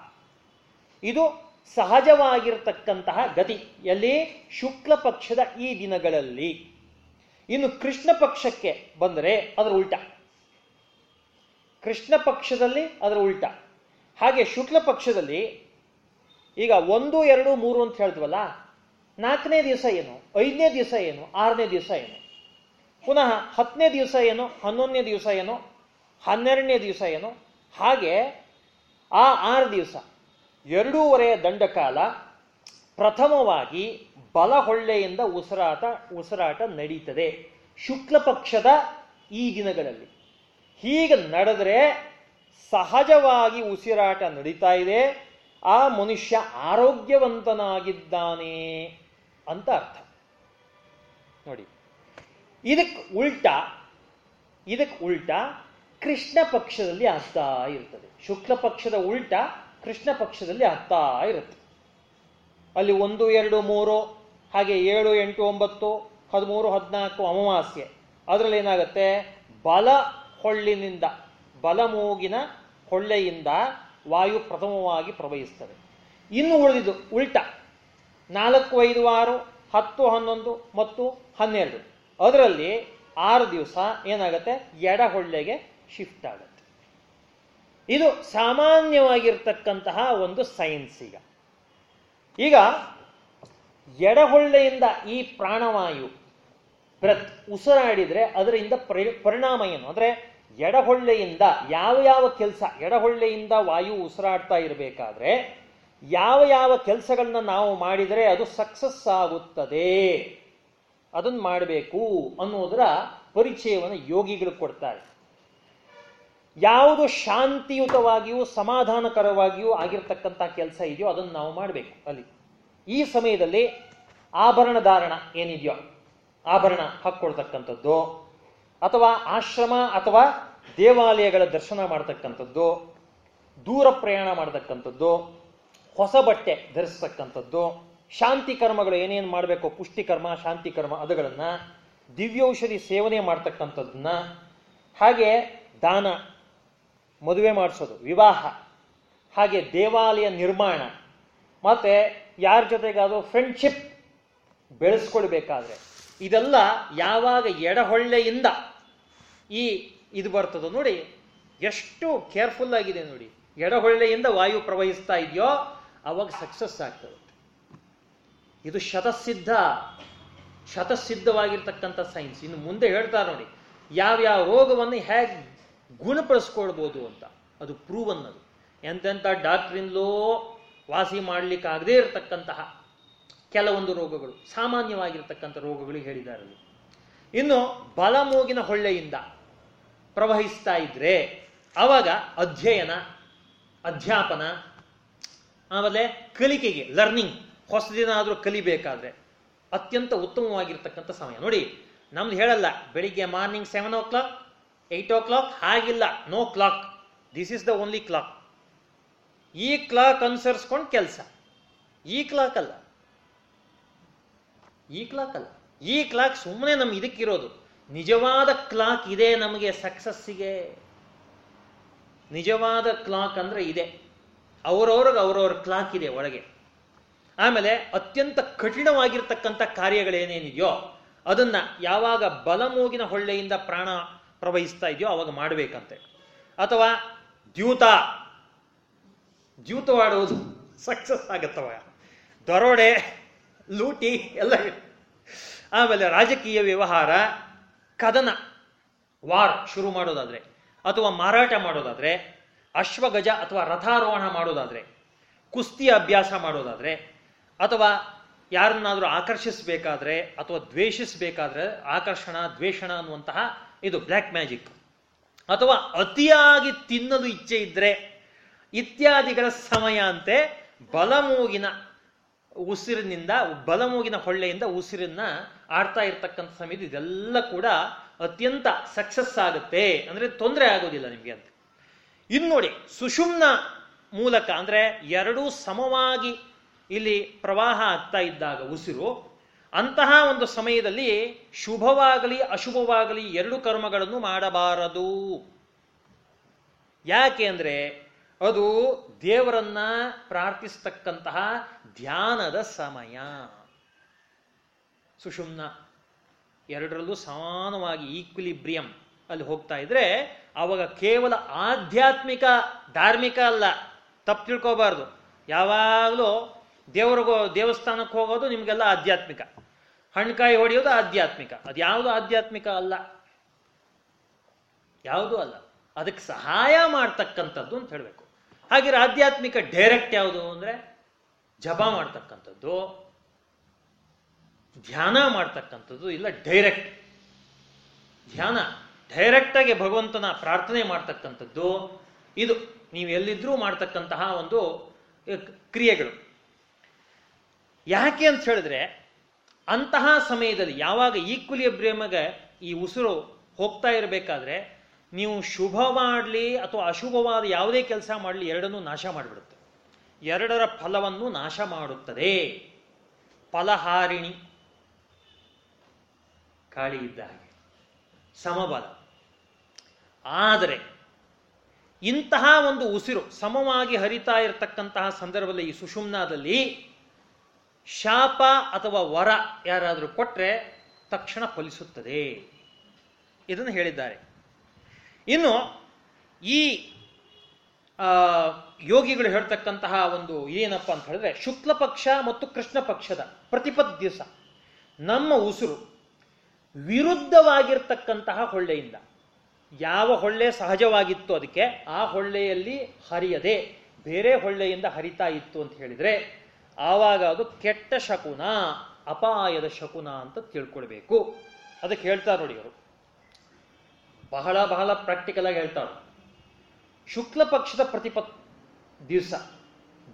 ಇದು ಸಹಜವಾಗಿರತಕ್ಕಂತಹ ಗತಿ. ಎಲ್ಲಿ? ಶುಕ್ಲ ಪಕ್ಷದ ಈ ದಿನಗಳಲ್ಲಿ. ಇನ್ನು ಕೃಷ್ಣ ಪಕ್ಷಕ್ಕೆ ಬಂದರೆ ಅದರ ಉಲ್ಟ. ಕೃಷ್ಣ ಪಕ್ಷದಲ್ಲಿ ಅದರ ಉಲ್ಟ. ಹಾಗೆ ಶುಕ್ಲ ಪಕ್ಷದಲ್ಲಿ ಈಗ ಒಂದು, ಎರಡು, ಮೂರು ಅಂತ ಹೇಳಿದ್ವಲ್ಲ ನಾಲ್ಕನೇ ದಿವಸ ಏನು? ಐದನೇ ದಿವಸ ಏನು? ಆರನೇ ದಿವಸ ಏನು? ಪುನಃ ಹತ್ತನೇ ದಿವಸ ಏನು? ಹನ್ನೊಂದನೇ ದಿವಸ ಏನು? ಹನ್ನೆರಡನೇ ದಿವಸ ಏನು? ಹಾಗೆ ಆ ಆರು ದಿವಸ. ಎರಡೂವರೆಯ ದಂಡಕಾಲ ಪ್ರಥಮವಾಗಿ ಬಲಹೊಳ್ಳೆಯಿಂದ ಉಸಿರಾಟ ಉಸಿರಾಟ ನಡೀತದೆ. ಶುಕ್ಲ ಪಕ್ಷದ ಈ ದಿನಗಳಲ್ಲಿ. ಹೀಗೆ ನಡೆದರೆ ಸಹಜವಾಗಿ ಉಸಿರಾಟ ನಡೀತಾ ಇದೆ. ಆ ಮನುಷ್ಯ ಆರೋಗ್ಯವಂತನಾಗಿದ್ದಾನೆ ಅಂತ ಅರ್ಥ. ನೋಡಿ, ಇದಕ್ಕೆ ಉಲ್ಟಾ ಇದಕ್ಕೆ ಉಲ್ಟಾ ಕೃಷ್ಣ ಪಕ್ಷದಲ್ಲಿ ಆಗ್ತಾ ಇರ್ತದೆ. ಶುಕ್ಲ ಪಕ್ಷದ ಉಲ್ಟಾ ಕೃಷ್ಣ ಪಕ್ಷದಲ್ಲಿ ಹತ್ತಾ ಇರುತ್ತೆ. ಅಲ್ಲಿ ಒಂದು, ಎರಡು, ಮೂರು, ಹಾಗೆ ಏಳು, ಎಂಟು, ಒಂಬತ್ತು, ಹದಿಮೂರು, ಹದಿನಾಲ್ಕು ಅಮಾವಾಸ್ಯೆ. ಅದರಲ್ಲಿ ಏನಾಗುತ್ತೆ? ಬಲ ಹೊಳ್ಳಿನಿಂದ ಬಲಮೂಗಿನ ಹೊಳ್ಳೆಯಿಂದ ವಾಯು ಪ್ರಥಮವಾಗಿ ಪ್ರವಹಿಸ್ತದೆ. ಇನ್ನು ಉಳಿದಿದ್ದು, ಉಲ್ಟ. ನಾಲ್ಕು, ಐದು, ಆರು, ಹತ್ತು, ಹನ್ನೊಂದು ಮತ್ತು ಹನ್ನೆರಡು. ಅದರಲ್ಲಿ ಆರು ದಿವಸ ಏನಾಗುತ್ತೆ? ಎಡಹೊಳ್ಳೆಗೆ ಶಿಫ್ಟ್ ಆಗುತ್ತೆ. ಇದು ಸಾಮಾನ್ಯವಾಗಿರ್ತಕ್ಕಂತಹ ಒಂದು ಸೈನ್ಸ್ ಈಗ. ಈಗ ಎಡಹೊಳ್ಳೆಯಿಂದ ಈ ಪ್ರಾಣವಾಯು ಪ್ರತ್ ಉಸಿರಾಡಿದರೆ ಅದರಿಂದ ಪರಿ- ಪರಿಣಾಮ ಏನು? ಅಂದ್ರೆ ಎಡಹೊಳ್ಳೆಯಿಂದ ಯಾವ ಯಾವ ಕೆಲಸ, ಎಡಹೊಳ್ಳೆಯಿಂದ ವಾಯು ಉಸಿರಾಡ್ತಾ ಇರಬೇಕಾದ್ರೆ ಯಾವ ಯಾವ ಕೆಲಸಗಳನ್ನ ನಾವು ಮಾಡಿದರೆ ಅದು ಸಕ್ಸಸ್ ಆಗುತ್ತದೆ. ಅದನ್ನು ಮಾಡಬೇಕು ಅನ್ನೋದರ ಪರಿಚಯವನ್ನು ಯೋಗಿಗಳು ಕೊಡ್ತಾರೆ. ಯಾವುದು ಶಾಂತಿಯುತವಾಗಿಯೂ ಸಮಾಧಾನಕರವಾಗಿಯೂ ಆಗಿರ್ತಕ್ಕಂಥ ಕೆಲಸ ಇದೆಯೋ ಅದನ್ನು ನಾವು ಮಾಡಬೇಕು ಅಲ್ಲಿ. ಈ ಸಮಯದಲ್ಲಿ ಆಭರಣ ಧಾರಣ ಏನಿದೆಯೋ, ಆಭರಣ ಹಾಕ್ಕೊಳ್ತಕ್ಕಂಥದ್ದು, ಅಥವಾ ಆಶ್ರಮ ಅಥವಾ ದೇವಾಲಯಗಳ ದರ್ಶನ ಮಾಡ್ತಕ್ಕಂಥದ್ದು, ದೂರ ಪ್ರಯಾಣ ಮಾಡ್ತಕ್ಕಂಥದ್ದು, ಹೊಸ ಬಟ್ಟೆ ಧರಿಸ್ತಕ್ಕಂಥದ್ದು, ಶಾಂತಿ ಕರ್ಮಗಳು ಏನೇನು ಮಾಡಬೇಕು ಪುಷ್ಟಿ ಕರ್ಮ ಶಾಂತಿ ಕರ್ಮ ಅದುಗಳನ್ನು ದಿವ್ಯೌಷಧಿ ಸೇವನೆ ಮಾಡ್ತಕ್ಕಂಥದ್ದನ್ನ ಹಾಗೆ ದಾನ ಮದುವೆ ಮಾಡಿಸೋದು, ವಿವಾಹ. ಹಾಗೆ ದೇವಾಲಯ ನಿರ್ಮಾಣ. ಮತ್ತೆ ಯಾರ ಜೊತೆಗಾದರೂ ಫ್ರೆಂಡ್ಶಿಪ್ ಬೆಳೆಸ್ಕೊಳ್ಬೇಕಾದ್ರೆ, ಇದೆಲ್ಲ ಯಾವಾಗ ಎಡಹೊಳ್ಳೆಯಿಂದ ಈ ಇದು ಬರ್ತದೋ ನೋಡಿ, ಎಷ್ಟು ಕೇರ್ಫುಲ್ ಆಗಿದೆ ನೋಡಿ. ಎಡಹೊಳ್ಳೆಯಿಂದ ವಾಯು ಪ್ರವಹಿಸ್ತಾ ಇದೆಯೋ, ಅವಾಗ ಸಕ್ಸಸ್ ಆಗ್ತದೆ ಇದು ಶತಸಿದ್ಧ, ಶತಸಿದ್ಧವಾಗಿರ್ತಕ್ಕಂಥ ಸೈನ್ಸ್ ಇನ್ನು ಮುಂದೆ ಹೇಳ್ತಾರೆ ನೋಡಿ, ಯಾವ್ಯಾವ ರೋಗವನ್ನು ಹೇಗೆ ಗುಣಪಡಿಸ್ಕೊಳ್ಬೋದು ಅಂತ. ಅದು ಪ್ರೂವ್ ಅನ್ನೋದು ಎಂತೆಂಥ ಡಾಕ್ಟ್ರಿಂದಲೋ ವಾಸಿ ಮಾಡಲಿಕ್ಕಾಗದೇ ಇರತಕ್ಕಂತಹ ಕೆಲವೊಂದು ರೋಗಗಳು, ಸಾಮಾನ್ಯವಾಗಿರ್ತಕ್ಕಂಥ ರೋಗಗಳು ಹೇಳಿದ್ದಾರೆ. ಇನ್ನು ಬಲಮೂಗಿನ ಹೊಳ್ಳೆಯಿಂದ ಪ್ರವಹಿಸ್ತಾ ಇದ್ರೆ ಆವಾಗ ಅಧ್ಯಯನ, ಅಧ್ಯಾಪನ, ಆಮೇಲೆ ಕಲಿಕೆಗೆ ಲರ್ನಿಂಗ್ ಹೊಸದೇನಾದರೂ ಕಲಿಬೇಕಾದ್ರೆ ಅತ್ಯಂತ ಉತ್ತಮವಾಗಿರ್ತಕ್ಕಂಥ ಸಮಯ. ನೋಡಿ, ನಮ್ದು ಹೇಳಲ್ಲ, ಬೆಳಿಗ್ಗೆ morning seven o'clock eight o'clock ಹಾಗಿಲ್ಲ. No clock this is the only clock ಈ ಕ್ಲಾಕ್ ಅನುಸರಿಸ್ಕೊಂಡು ಕೆಲಸ. ಈ ಕ್ಲಾಕ್ ಅಲ್ಲ. ಈ ಕ್ಲಾಕ್ ಅಲ್ಲ. ಈ ಕ್ಲಾಕ್ ಸುಮ್ಮನೆ ನಮ್ಗೆ ಇದಕ್ಕಿರೋದು. ನಿಜವಾದ ಕ್ಲಾಕ್ ಇದೆ ನಮಗೆ ಸಕ್ಸಸ್ಸಿಗೆ ನಿಜವಾದ ಕ್ಲಾಕ್ ಅಂದ್ರೆ ಇದೆ. ಅವರವ್ರಿಗೆ ಅವರವ್ರ ಕ್ಲಾಕ್ ಇದೆ ಒಳಗೆ. ಆಮೇಲೆ ಅತ್ಯಂತ ಕಠಿಣವಾಗಿರ್ತಕ್ಕಂಥ ಕಾರ್ಯಗಳೇನೇನಿದೆಯೋ ಅದನ್ನ ಯಾವಾಗ ಬಲಮೂಗಿನ ಹೊಳ್ಳೆಯಿಂದ ಪ್ರಾಣ ಪ್ರವಹಿಸ್ತಾ ಇದೆಯೋ ಅವಾಗ ಮಾಡಬೇಕಂತೆ. ಅಥವಾ ದ್ಯೂತ. ದ್ಯೂತವಾಡುವುದು ಸಕ್ಸಸ್ ಆಗತ್ತವ. ದರೋಡೆ, ಲೂಟಿ ಎಲ್ಲ ಆಮೇಲೆ ರಾಜಕೀಯ ವ್ಯವಹಾರ, ಕದನ ವಾರ್ ಶುರು ಮಾಡೋದಾದ್ರೆ, ಅಥವಾ ಮಾರಾಟ ಮಾಡೋದಾದ್ರೆ, ಅಶ್ವಗಜ ಅಥವಾ ರಥಾರೋಹಣ ಮಾಡೋದಾದ್ರೆ, ಕುಸ್ತಿ ಅಭ್ಯಾಸ ಮಾಡೋದಾದ್ರೆ, ಅಥವಾ ಯಾರನ್ನಾದರೂ ಆಕರ್ಷಿಸಬೇಕಾದ್ರೆ ಅಥವಾ ದ್ವೇಷಿಸಬೇಕಾದ್ರೆ ಆಕರ್ಷಣ, ದ್ವೇಷಣ ಅನ್ನುವಂತಹ ಇದು ಬ್ಲ್ಯಾಕ್ ಮ್ಯಾಜಿಕ್. ಅಥವಾ ಅತಿಯಾಗಿ ತಿನ್ನಲು ಇಚ್ಛೆ ಇದ್ರೆ ಇತ್ಯಾದಿಗಳ ಸಮಯ ಅಂತೆ ಬಲಮೂಗಿನ ಉಸಿರಿನಿಂದ, ಬಲಮೂಗಿನ ಹೊಳ್ಳೆಯಿಂದ ಉಸಿರನ್ನ ಆಡ್ತಾ ಇರ್ತಕ್ಕಂಥ ಸಮಯದ ಇದೆಲ್ಲ ಕೂಡ ಅತ್ಯಂತ ಸಕ್ಸಸ್ ಆಗುತ್ತೆ. ಅಂದ್ರೆ ತೊಂದರೆ ಆಗೋದಿಲ್ಲ ನಿಮಗೆ ಅಂತ. ಇನ್ನು ನೋಡಿ, ಸುಷುಮ್ನ ಮೂಲಕ, ಅಂದ್ರೆ ಎರಡೂ ಸಮವಾಗಿ ಇಲ್ಲಿ ಪ್ರವಾಹ ಆಗ್ತಾ ಇದ್ದಾಗ ಉಸಿರು ಅಂತಹ ಒಂದು ಸಮಯದಲ್ಲಿ ಶುಭವಾಗಲಿ, ಅಶುಭವಾಗಲಿ ಎರಡು ಕರ್ಮಗಳನ್ನು ಮಾಡಬಾರದು. ಯಾಕೆ ಅಂದರೆ ಅದು ದೇವರನ್ನ ಪ್ರಾರ್ಥಿಸ್ತಕ್ಕಂತಹ ಧ್ಯಾನದ ಸಮಯ. ಸುಷುಮ್ನ ಎರಡರಲ್ಲೂ ಸಮಾನವಾಗಿ ಈಕ್ವಿಲಿಬ್ರಿಯಂ ಅಲ್ಲಿ ಹೋಗ್ತಾ ಇದ್ರೆ ಅವಾಗ ಕೇವಲ ಆಧ್ಯಾತ್ಮಿಕ, ಧಾರ್ಮಿಕ ಅಲ್ಲ. ತಪ್ಪು ತಿಳ್ಕೋಬಾರ್ದು. ಯಾವಾಗಲೂ ದೇವ್ರಿಗೋ ದೇವಸ್ಥಾನಕ್ಕೆ ಹೋಗೋದು ನಿಮಗೆಲ್ಲ ಆಧ್ಯಾತ್ಮಿಕ. ಹಣ್ಕಾಯಿ ಹೊಡೆಯೋದು ಆಧ್ಯಾತ್ಮಿಕ. ಅದು ಯಾವುದು ಆಧ್ಯಾತ್ಮಿಕ ಅಲ್ಲ? ಯಾವುದೂ ಅಲ್ಲ? ಅದಕ್ಕೆ ಸಹಾಯ ಮಾಡ್ತಕ್ಕಂಥದ್ದು ಅಂತ ಹೇಳಬೇಕು. ಹಾಗೆ ಆಧ್ಯಾತ್ಮಿಕ ಡೈರೆಕ್ಟ್ ಯಾವುದು ಅಂದರೆ ಜಪ ಮಾಡ್ತಕ್ಕಂಥದ್ದು, ಧ್ಯಾನ ಮಾಡ್ತಕ್ಕಂಥದ್ದು ಇಲ್ಲ ಡೈರೆಕ್ಟ್ ಧ್ಯಾನ ಡೈರೆಕ್ಟ್ ಆಗಿ ಭಗವಂತನ ಪ್ರಾರ್ಥನೆ ಮಾಡ್ತಕ್ಕಂಥದ್ದು ಇದು. ನೀವು ಎಲ್ಲಿದ್ರೂ ಮಾಡ್ತಕ್ಕಂತಹ ಒಂದು ಕ್ರಿಯೆಗಳು. ಯಾಕೆ ಅಂತ ಹೇಳಿದ್ರೆ, ಅಂತಹ ಸಮಯದಲ್ಲಿ ಯಾವಾಗ ಈಕ್ವಿಲಿಬ್ರಿಯಮ್ಗೆ ಈ ಉಸಿರು ಹೋಗ್ತಾ ಇರಬೇಕಾದ್ರೆ, ನೀವು ಶುಭ ಅಥವಾ ಅಶುಭವಾದ ಯಾವುದೇ ಕೆಲಸ ಮಾಡಲಿ, ಎರಡನ್ನೂ ನಾಶ ಮಾಡಿಬಿಡುತ್ತೆ. ಎರಡರ ಫಲವನ್ನು ನಾಶ ಮಾಡುತ್ತದೆ. ಫಲಹಾರಿಣಿ. ಕಾಳಿ ಇದ್ದ ಹಾಗೆ. ಸಮಬಲ. ಆದರೆ, ಇಂತಹ ಒಂದು ಉಸಿರು ಸಮವಾಗಿ ಹರಿತಾ ಇರತಕ್ಕಂತಹ ಸಂದರ್ಭದಲ್ಲಿ, ಈ ಸುಷುಮ್ನಾದಲ್ಲಿ ಶಾಪ ಅಥವಾ ವರ ಯಾರಾದರೂ ಕೊಟ್ಟರೆ ತಕ್ಷಣ ಫಲಿಸುತ್ತದೆ. ಇದನ್ನು ಹೇಳಿದ್ದಾರೆ. ಇನ್ನು ಈ ಯೋಗಿಗಳು ಹೇಳ್ತಕ್ಕಂತಹ ಒಂದು ಏನಪ್ಪ ಅಂತ ಹೇಳಿದ್ರೆ ಶುಕ್ಲ ಪಕ್ಷ ಮತ್ತು ಕೃಷ್ಣ ಪಕ್ಷದ ಪ್ರತಿಪದ್ ದಿವಸ ನಮ್ಮ ಉಸಿರು ವಿರುದ್ಧವಾಗಿರ್ತಕ್ಕಂತಹ ಹೊಳ್ಳೆಯಿಂದ ಯಾವ ಹೊಳ್ಳೆ ಸಹಜವಾಗಿತ್ತು ಅದಕ್ಕೆ ಆ ಹೊಳ್ಳೆಯಲ್ಲಿ ಹರಿಯದೆ ಬೇರೆ ಹೊಳ್ಳೆಯಿಂದ ಹರಿತಾ ಇತ್ತು ಅಂತ ಹೇಳಿದ್ರೆ ಆವಾಗ ಅದು ಕೆಟ್ಟ ಶಕುನ, ಅಪಾಯದ ಶಕುನ ಅಂತ ತಿಳ್ಕೊಳ್ಬೇಕು. ಅದಕ್ಕೆ ಹೇಳ್ತಾರೆ ನೋಡಿ ಅವರು ಬಹಳ ಬಹಳ ಪ್ರಾಕ್ಟಿಕಲ್ ಆಗಿ ಹೇಳ್ತಾರೆ. ಶುಕ್ಲ ಪಕ್ಷದ ಪ್ರತಿಪತ್ ದಿವಸ,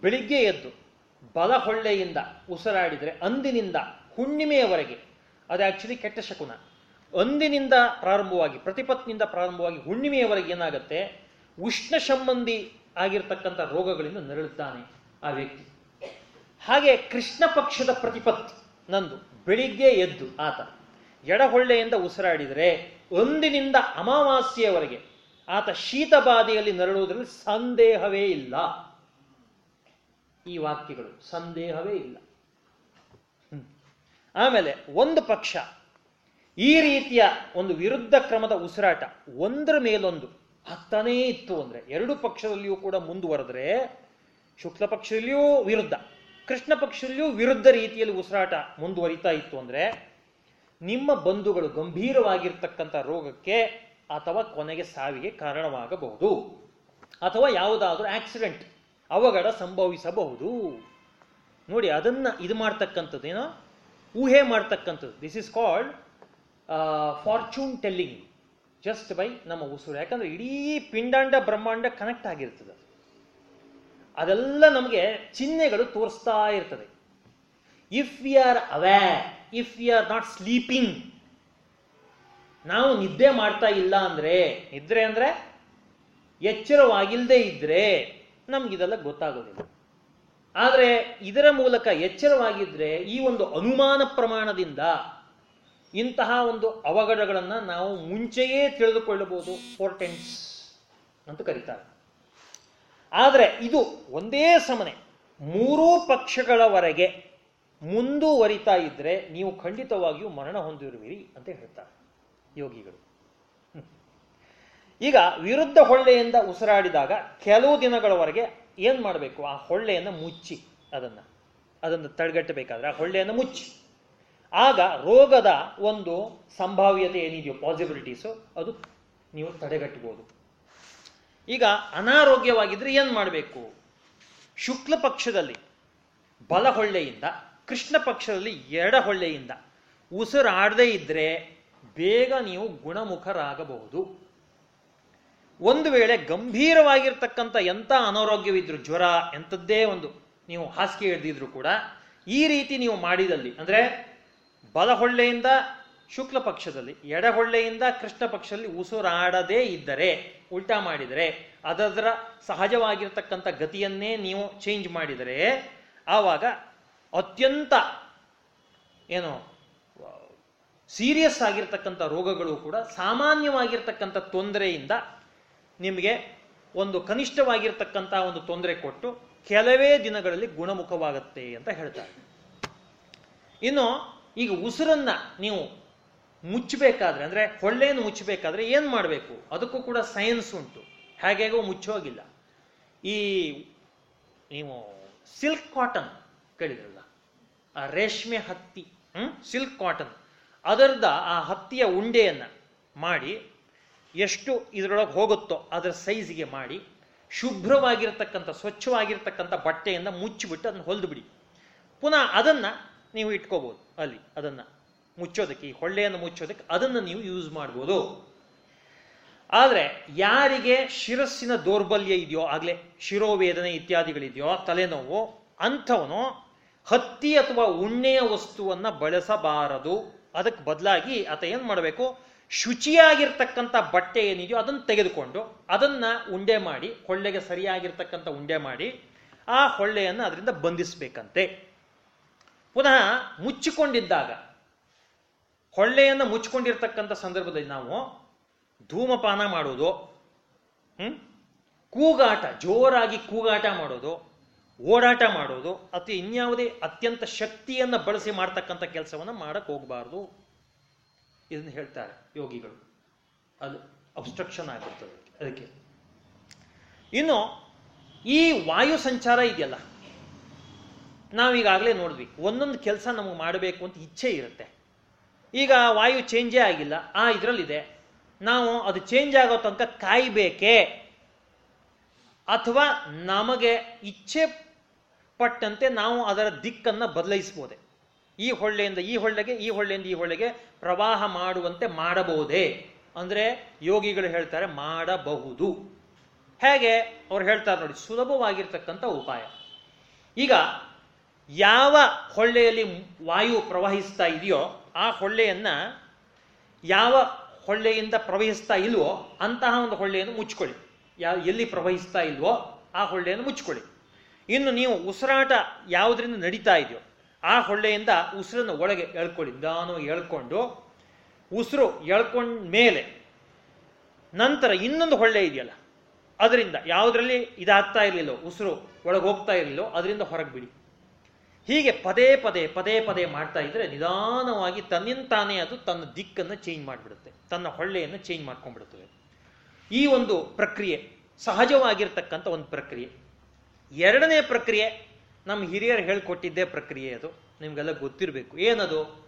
ಬೆಳಿಗ್ಗೆ ಎದ್ದು ಬಲ ಹೊಳ್ಳೆಯಿಂದ ಉಸಿರಾಡಿದರೆ ಅಂದಿನಿಂದ ಹುಣ್ಣಿಮೆಯವರೆಗೆ, ಅದು ಆ್ಯಕ್ಚುಲಿ ಕೆಟ್ಟ ಶಕುನ. ಅಂದಿನಿಂದ ಪ್ರಾರಂಭವಾಗಿ ಪ್ರತಿಪತ್ನಿಂದ ಪ್ರಾರಂಭವಾಗಿ ಹುಣ್ಣಿಮೆಯವರೆಗೆ ಏನಾಗುತ್ತೆ? ಉಷ್ಣ ಸಂಬಂಧಿ ಆಗಿರ್ತಕ್ಕಂಥ ರೋಗಗಳಿಂದ ನರಳುತ್ತಾನೆ ಆ ವ್ಯಕ್ತಿ. ಹಾಗೆ ಕೃಷ್ಣ ಪಕ್ಷದ ಪ್ರತಿಪತ್ತಿ ನಂದು. ಬೆಳಿಗ್ಗೆ ಎದ್ದು ಆತ ಎಡಹೊಳ್ಳೆಯಿಂದ ಉಸಿರಾಡಿದರೆ ಒಂದಿನಿಂದ ಅಮಾವಾಸ್ಯೆಯವರೆಗೆ ಆತ ಶೀತ ಬಾಧೆಯಲ್ಲಿ ನರಳುವುದರಲ್ಲಿ ಸಂದೇಹವೇ ಇಲ್ಲ. ಈ ವಾಕ್ಯಗಳು ಸಂದೇಹವೇ ಇಲ್ಲ. ಆಮೇಲೆ ಒಂದು ಪಕ್ಷ ಈ ರೀತಿಯ ಒಂದು ವಿರುದ್ಧ ಕ್ರಮದ ಉಸಿರಾಟ ಒಂದರ ಮೇಲೊಂದು ಹತ್ತನೇ ಇತ್ತು ಅಂದರೆ ಎರಡು ಪಕ್ಷದಲ್ಲಿಯೂ ಕೂಡ ಮುಂದುವರೆದ್ರೆ ಶುಕ್ಲ ಪಕ್ಷದಲ್ಲಿಯೂ ವಿರುದ್ಧ. ಕೃಷ್ಣ ಪಕ್ಷದಲ್ಲೂ ವಿರುದ್ಧ ರೀತಿಯಲ್ಲಿ ಉಸಿರಾಟ ಮುಂದುವರಿತಾ ಇತ್ತು ಅಂದ್ರೆ ನಿಮ್ಮ ಬಂಧುಗಳು ಗಂಭೀರವಾಗಿರ್ತಕ್ಕಂಥ ರೋಗಕ್ಕೆ ಅಥವಾ ಕೊನೆಗೆ ಸಾವಿಗೆ ಕಾರಣವಾಗಬಹುದು. ಅಥವಾ ಯಾವುದಾದ್ರೂ ಆಕ್ಸಿಡೆಂಟ್ ಅವಘಡ ಸಂಭವಿಸಬಹುದು. ನೋಡಿ, ಅದನ್ನ ಇದು ಮಾಡ್ತಕ್ಕಂಥದ್ದು ಏನೋ ಊಹೆ ಮಾಡ್ತಕ್ಕಂಥದ್ದು. This is called fortune telling just by ನಮ್ಮ ಉಸಿರು. ಯಾಕಂದ್ರೆ ಇಡೀ ಪಿಂಡಾಂಡ, ಬ್ರಹ್ಮಾಂಡ ಕನೆಕ್ಟ್ ಆಗಿರ್ತದೆ. ಅದೆಲ್ಲ ನಮಗೆ ಚಿಹ್ನೆಗಳು ತೋರಿಸ್ತಾ ಇರ್ತದೆ. If we are aware if we are not sleeping ನಾವು ನಿದ್ದೆ ಮಾಡ್ತಾ ಇಲ್ಲ ಅಂದ್ರೆ, ನಿದ್ರೆ ಅಂದ್ರೆ ಎಚ್ಚರವಾಗಿಲ್ಲದೆ ಇದ್ರೆ ನಮಗಿದೆಲ್ಲ ಗೊತ್ತಾಗೋದಿಲ್ಲ. ಆದರೆ ಇದರ ಮೂಲಕ ಎಚ್ಚರವಾಗಿದ್ದರೆ ಈ ಒಂದು ಅನುಮಾನ ಪ್ರಮಾಣದಿಂದ ಇಂತಹ ಒಂದು ಅವಘಡಗಳನ್ನು ನಾವು ಮುಂಚೆಯೇ ತಿಳಿದುಕೊಳ್ಳಬಹುದು ಫೋರ್ಟೆಂಟ್ಸ್ ಅಂತ ಕರೀತಾರೆ. ಆದರೆ ಇದು ಒಂದೇ ಸಮನೆ. ಮೂರೂ ಪಕ್ಷಗಳವರೆಗೆ ಮುಂದುವರಿತಾ ಇದ್ರೆ ನೀವು ಖಂಡಿತವಾಗಿಯೂ ಮರಣ ಹೊಂದಿರುವಿರಿ ಅಂತ ಹೇಳ್ತಾರೆ ಯೋಗಿಗಳು. ಈಗ ವಿರುದ್ಧ ಹೊಳ್ಳೆಯಿಂದ ಉಸಿರಾಡಿದಾಗ ಕೆಲವು ದಿನಗಳವರೆಗೆ ಏನ್ ಮಾಡಬೇಕು? ಆ ಹೊಳ್ಳೆಯನ್ನು ಮುಚ್ಚಿ ಅದನ್ನ. ಅದನ್ನು ತಡೆಗಟ್ಟಬೇಕಾದ್ರೆ ಆ ಹೊಳ್ಳೆಯನ್ನು ಮುಚ್ಚಿ. ಆಗ ರೋಗದ ಒಂದು ಸಂಭಾವ್ಯತೆ ಏನಿದೆಯೋ ಪಾಸಿಬಿಲಿಟೀಸು ಅದು ನೀವು ತಡೆಗಟ್ಟಬಹುದು ಈಗ ಅನಾರೋಗ್ಯವಾಗಿದ್ರೆ ಏನು ಮಾಡಬೇಕು? ಶುಕ್ಲ ಪಕ್ಷದಲ್ಲಿ ಬಲ ಹೊಳ್ಳೆಯಿಂದ ಕೃಷ್ಣ ಪಕ್ಷದಲ್ಲಿ ಎಡ ಹೊಳ್ಳೆಯಿಂದ ಉಸಿರಾಡದೇ ಇದ್ದರೆ ಬೇಗ ನೀವು ಗುಣಮುಖರಾಗಬಹುದು. ಒಂದು ವೇಳೆ ಗಂಭೀರವಾಗಿರ್ತಕ್ಕಂಥ ಎಂಥ ಅನಾರೋಗ್ಯವಿದ್ರು ಜ್ವರ, ಎಂಥದ್ದೇ ಒಂದು ನೀವು ಹಾಸಿಗೆ ಹಿಡಿದಿದ್ರು ಕೂಡ ಈ ರೀತಿ ನೀವು ಮಾಡಿದಲ್ಲಿ, ಅಂದ್ರೆ ಬಲಹೊಳ್ಳೆಯಿಂದ ಶುಕ್ಲ ಪಕ್ಷದಲ್ಲಿ, ಎಡಹೊಳ್ಳೆಯಿಂದ ಕೃಷ್ಣ ಪಕ್ಷದಲ್ಲಿ ಉಸಿರಾಡದೇ ಇದ್ದರೆ, ಉಲ್ಟಾ ಮಾಡಿದರೆ, ಅದರ ಸಹಜವಾಗಿರ್ತಕ್ಕಂಥ ಗತಿಯನ್ನೇ ನೀವು ಚೇಂಜ್ ಮಾಡಿದರೆ, ಆವಾಗ ಅತ್ಯಂತ ಏನು ಸೀರಿಯಸ್ ಆಗಿರ್ತಕ್ಕಂಥ ರೋಗಗಳು ಕೂಡ ಸಾಮಾನ್ಯವಾಗಿರ್ತಕ್ಕಂಥ ತೊಂದರೆಯಿಂದ ನಿಮಗೆ ಒಂದು ಕನಿಷ್ಠವಾಗಿರ್ತಕ್ಕಂಥ ಒಂದು ತೊಂದರೆ ಕೊಟ್ಟು ಕೆಲವೇ ದಿನಗಳಲ್ಲಿ ಗುಣಮುಖವಾಗುತ್ತೆ ಅಂತ ಹೇಳ್ತಾರೆ. ಇನ್ನು, ಈಗ ಉಸಿರನ್ನ ನೀವು ಮುಚ್ಚಬೇಕಾದ್ರೆ, ಅಂದ್ರೆ ಹೊಳ್ಳೆಯನ್ನು ಮುಚ್ಚಬೇಕಾದ್ರೆ ಏನು ಮಾಡಬೇಕು? ಅದಕ್ಕೂ ಕೂಡ ಸೈನ್ಸ್ ಉಂಟು. ಹೇಗೇಗೋ ಮುಚ್ಚೋಗಿಲ್ಲ. ಈ ನೀವು ಸಿಲ್ಕ್ ಕಾಟನ್ ಕೇಳಿದ್ರಲ್ಲ? ಆ ರೇಷ್ಮೆ ಹತ್ತಿ ಸಿಲ್ಕ್ ಕಾಟನ್ ಅದರದ ಆ ಹತ್ತಿಯ ಉಂಡೆಯನ್ನ ಮಾಡಿ, ಎಷ್ಟು ಇದರೊಳಗೆ ಹೋಗುತ್ತೋ ಅದರ ಸೈಜ್ಗೆ ಮಾಡಿ, ಶುಭ್ರವಾಗಿರ್ತಕ್ಕಂಥ, ಸ್ವಚ್ಛವಾಗಿರ್ತಕ್ಕಂಥ ಬಟ್ಟೆಯಿಂದ ಮುಚ್ಚಿಬಿಟ್ಟು ಅದನ್ನು ಹೊಲಿದು ಬಿಡಿ. ಪುನಃ ಅದನ್ನ ನೀವು ಇಟ್ಕೋಬೋದು ಅಲ್ಲಿ, ಅದನ್ನ. ಮುಚ್ಚೋದಕ್ಕೆ, ಈ ಹೊಳ್ಳೆಯನ್ನು ಮುಚ್ಚೋದಕ್ಕೆ ಅದನ್ನು ನೀವು ಯೂಸ್ ಮಾಡ್ಬೋದು. ಆದರೆ ಯಾರಿಗೆ ಶಿರಸ್ಸಿನ ದೌರ್ಬಲ್ಯ ಇದೆಯೋ, ಆಗಲೇ ಶಿರೋವೇದನೆ ಇತ್ಯಾದಿಗಳಿದೆಯೋ, ತಲೆನೋವು, ಅಂಥವನು ಹತ್ತಿ ಅಥವಾ ಉಣ್ಣೆಯ ವಸ್ತುವನ್ನು ಬಳಸಬಾರದು. ಅದಕ್ಕೆ ಬದಲಾಗಿ ಆತ ಏನು ಮಾಡಬೇಕು? ಶುಚಿಯಾಗಿರ್ತಕ್ಕಂಥ ಬಟ್ಟೆ ಏನಿದೆಯೋ ಅದನ್ನು ತೆಗೆದುಕೊಂಡು ಅದನ್ನು ಉಂಡೆ ಮಾಡಿ ಹೊಳ್ಳೆಗೆ ಸರಿಯಾಗಿರ್ತಕ್ಕಂಥ ಉಂಡೆ ಮಾಡಿ ಆ ಹೊಳ್ಳೆಯನ್ನು ಅದರಿಂದ ಬಂಧಿಸಬೇಕಂತೆ. ಪುನಃ ಮುಚ್ಚಿಕೊಂಡಿದ್ದಾಗ ಹೊಳ್ಳೆಯನ್ನು ಮುಚ್ಕೊಂಡಿರ್ತಕ್ಕಂಥ ಸಂದರ್ಭದಲ್ಲಿ ನಾವು ಧೂಮಪಾನ ಮಾಡೋದು ಕೂಗಾಟ, ಜೋರಾಗಿ ಕೂಗಾಟ ಮಾಡೋದು, ಓಡಾಟ ಮಾಡೋದು, ಅತಿ ಇನ್ಯಾವುದೇ ಅತ್ಯಂತ ಶಕ್ತಿಯನ್ನು ಬಳಸಿ ಮಾಡ್ತಕ್ಕಂಥ ಕೆಲಸವನ್ನು ಮಾಡಕ್ಕೆ ಹೋಗಬಾರ್ದು. ಇದನ್ನು ಹೇಳ್ತಾರೆ ಯೋಗಿಗಳು. ಅದು ಅಬ್ಸ್ಟ್ರಕ್ಷನ್ ಆಗಿರ್ತದೆ ಅದಕ್ಕೆ. ಇನ್ನು ಈ ವಾಯು ಸಂಚಾರ ಇದೆಯಲ್ಲ, ನಾವೀಗಾಗಲೇ ನೋಡಿದ್ವಿ, ಒಂದೊಂದು ಕೆಲಸ ನಮಗೆ ಮಾಡಬೇಕು ಅಂತ ಇಚ್ಛೆ ಇರುತ್ತೆ. ಈಗ ವಾಯು ಚೇಂಜೇ ಆಗಿಲ್ಲ. ಆ, ಇದರಲ್ಲಿದೆ. ನಾವು ಅದು ಚೇಂಜ್ ಆಗೋ ತನಕ ಕಾಯಬೇಕೇ? ಅಥವಾ ನಮಗೆ ಇಚ್ಛೆ ಪಟ್ಟಂತೆ ನಾವು ಅದರ ದಿಕ್ಕನ್ನು ಬದಲಾಯಿಸ್ಬೋದೆ ಈ ಹೊಳ್ಳೆಯಿಂದ ಈ ಹೊಳ್ಳೆಗೆ, ಈ ಹೊಳ್ಳೆಯಿಂದ ಈ ಹೊಳ್ಳೆಗೆ ಪ್ರವಾಹ ಮಾಡುವಂತೆ ಮಾಡಬಹುದೇ? ಅಂದರೆ ಯೋಗಿಗಳು ಹೇಳ್ತಾರೆ, ಮಾಡಬಹುದು. ಹೇಗೆ? ಅವ್ರು ಹೇಳ್ತಾರೆ ನೋಡಿ, ಸುಲಭವಾಗಿರ್ತಕ್ಕಂಥ ಉಪಾಯ. ಈಗ ಯಾವ ಹೊಳ್ಳೆಯಲ್ಲಿ ವಾಯು ಪ್ರವಹಿಸ್ತಾ ಇದೆಯೋ ಆ ಹೊಳ್ಳೆಯನ್ನು ಯಾವ ಹೊಳ್ಳೆಯಿಂದ ಪ್ರವಹಿಸ್ತಾ ಇಲ್ವೋ ಅಂತಹ ಒಂದು ಹೊಳ್ಳೆಯನ್ನು ಮುಚ್ಕೊಳ್ಳಿ. ಯಾವ ಎಲ್ಲಿ ಪ್ರವಹಿಸ್ತಾ ಇಲ್ವೋ ಆ ಹೊಳ್ಳೆಯನ್ನು ಮುಚ್ಕೊಳ್ಳಿ. ಇನ್ನು ನೀವು ಉಸಿರಾಟ ಯಾವುದರಿಂದ ನಡೀತಾ ಇದೆಯೋ ಆ ಹೊಳ್ಳೆಯಿಂದ ಉಸಿರನ್ನು ಒಳಗೆ ಎಳ್ಕೊಳ್ಳಿ. ನಾನು ಎಳ್ಕೊಂಡು ಉಸಿರು ಎಳ್ಕೊಂಡ ಮೇಲೆ ನಂತರ ಇನ್ನೊಂದು ಹೊಳ್ಳೆ ಇದೆಯಲ್ಲ, ಅದರಿಂದ ಯಾವುದರಲ್ಲಿ ಇದಾಗ್ತಾ ಇರಲಿಲ್ಲೋ, ಉಸಿರು ಒಳಗೆ ಹೋಗ್ತಾ ಇರಲಿಲ್ಲೋ, ಅದರಿಂದ ಹೊರಗೆ ಬಿಡಿ ಹೀಗೆ ಪದೇ ಪದೇ ಪದೇ ಪದೇ ಮಾಡ್ತಾ ಇದ್ರೆ ನಿಧಾನವಾಗಿ ತನ್ನಿಂತಾನೇ ಅದು ತನ್ನ ದಿಕ್ಕನ್ನು ಚೇಂಜ್ ಮಾಡಿಬಿಡುತ್ತೆ. ತನ್ನ ಹೊಳ್ಳೆಯನ್ನು ಚೇಂಜ್ ಮಾಡ್ಕೊಂಡ್ಬಿಡುತ್ತದೆ ಈ ಒಂದು ಪ್ರಕ್ರಿಯೆ, ಸಹಜವಾಗಿರ್ತಕ್ಕಂಥ ಒಂದು ಪ್ರಕ್ರಿಯೆ. ಎರಡನೇ ಪ್ರಕ್ರಿಯೆ, ನಮ್ಮ ಹಿರಿಯರು ಹೇಳ್ಕೊಟ್ಟಿದ್ದೇ ಪ್ರಕ್ರಿಯೆ ಅದು. ನಿಮಗೆಲ್ಲ ಗೊತ್ತಿರಬೇಕು. ಏನದು?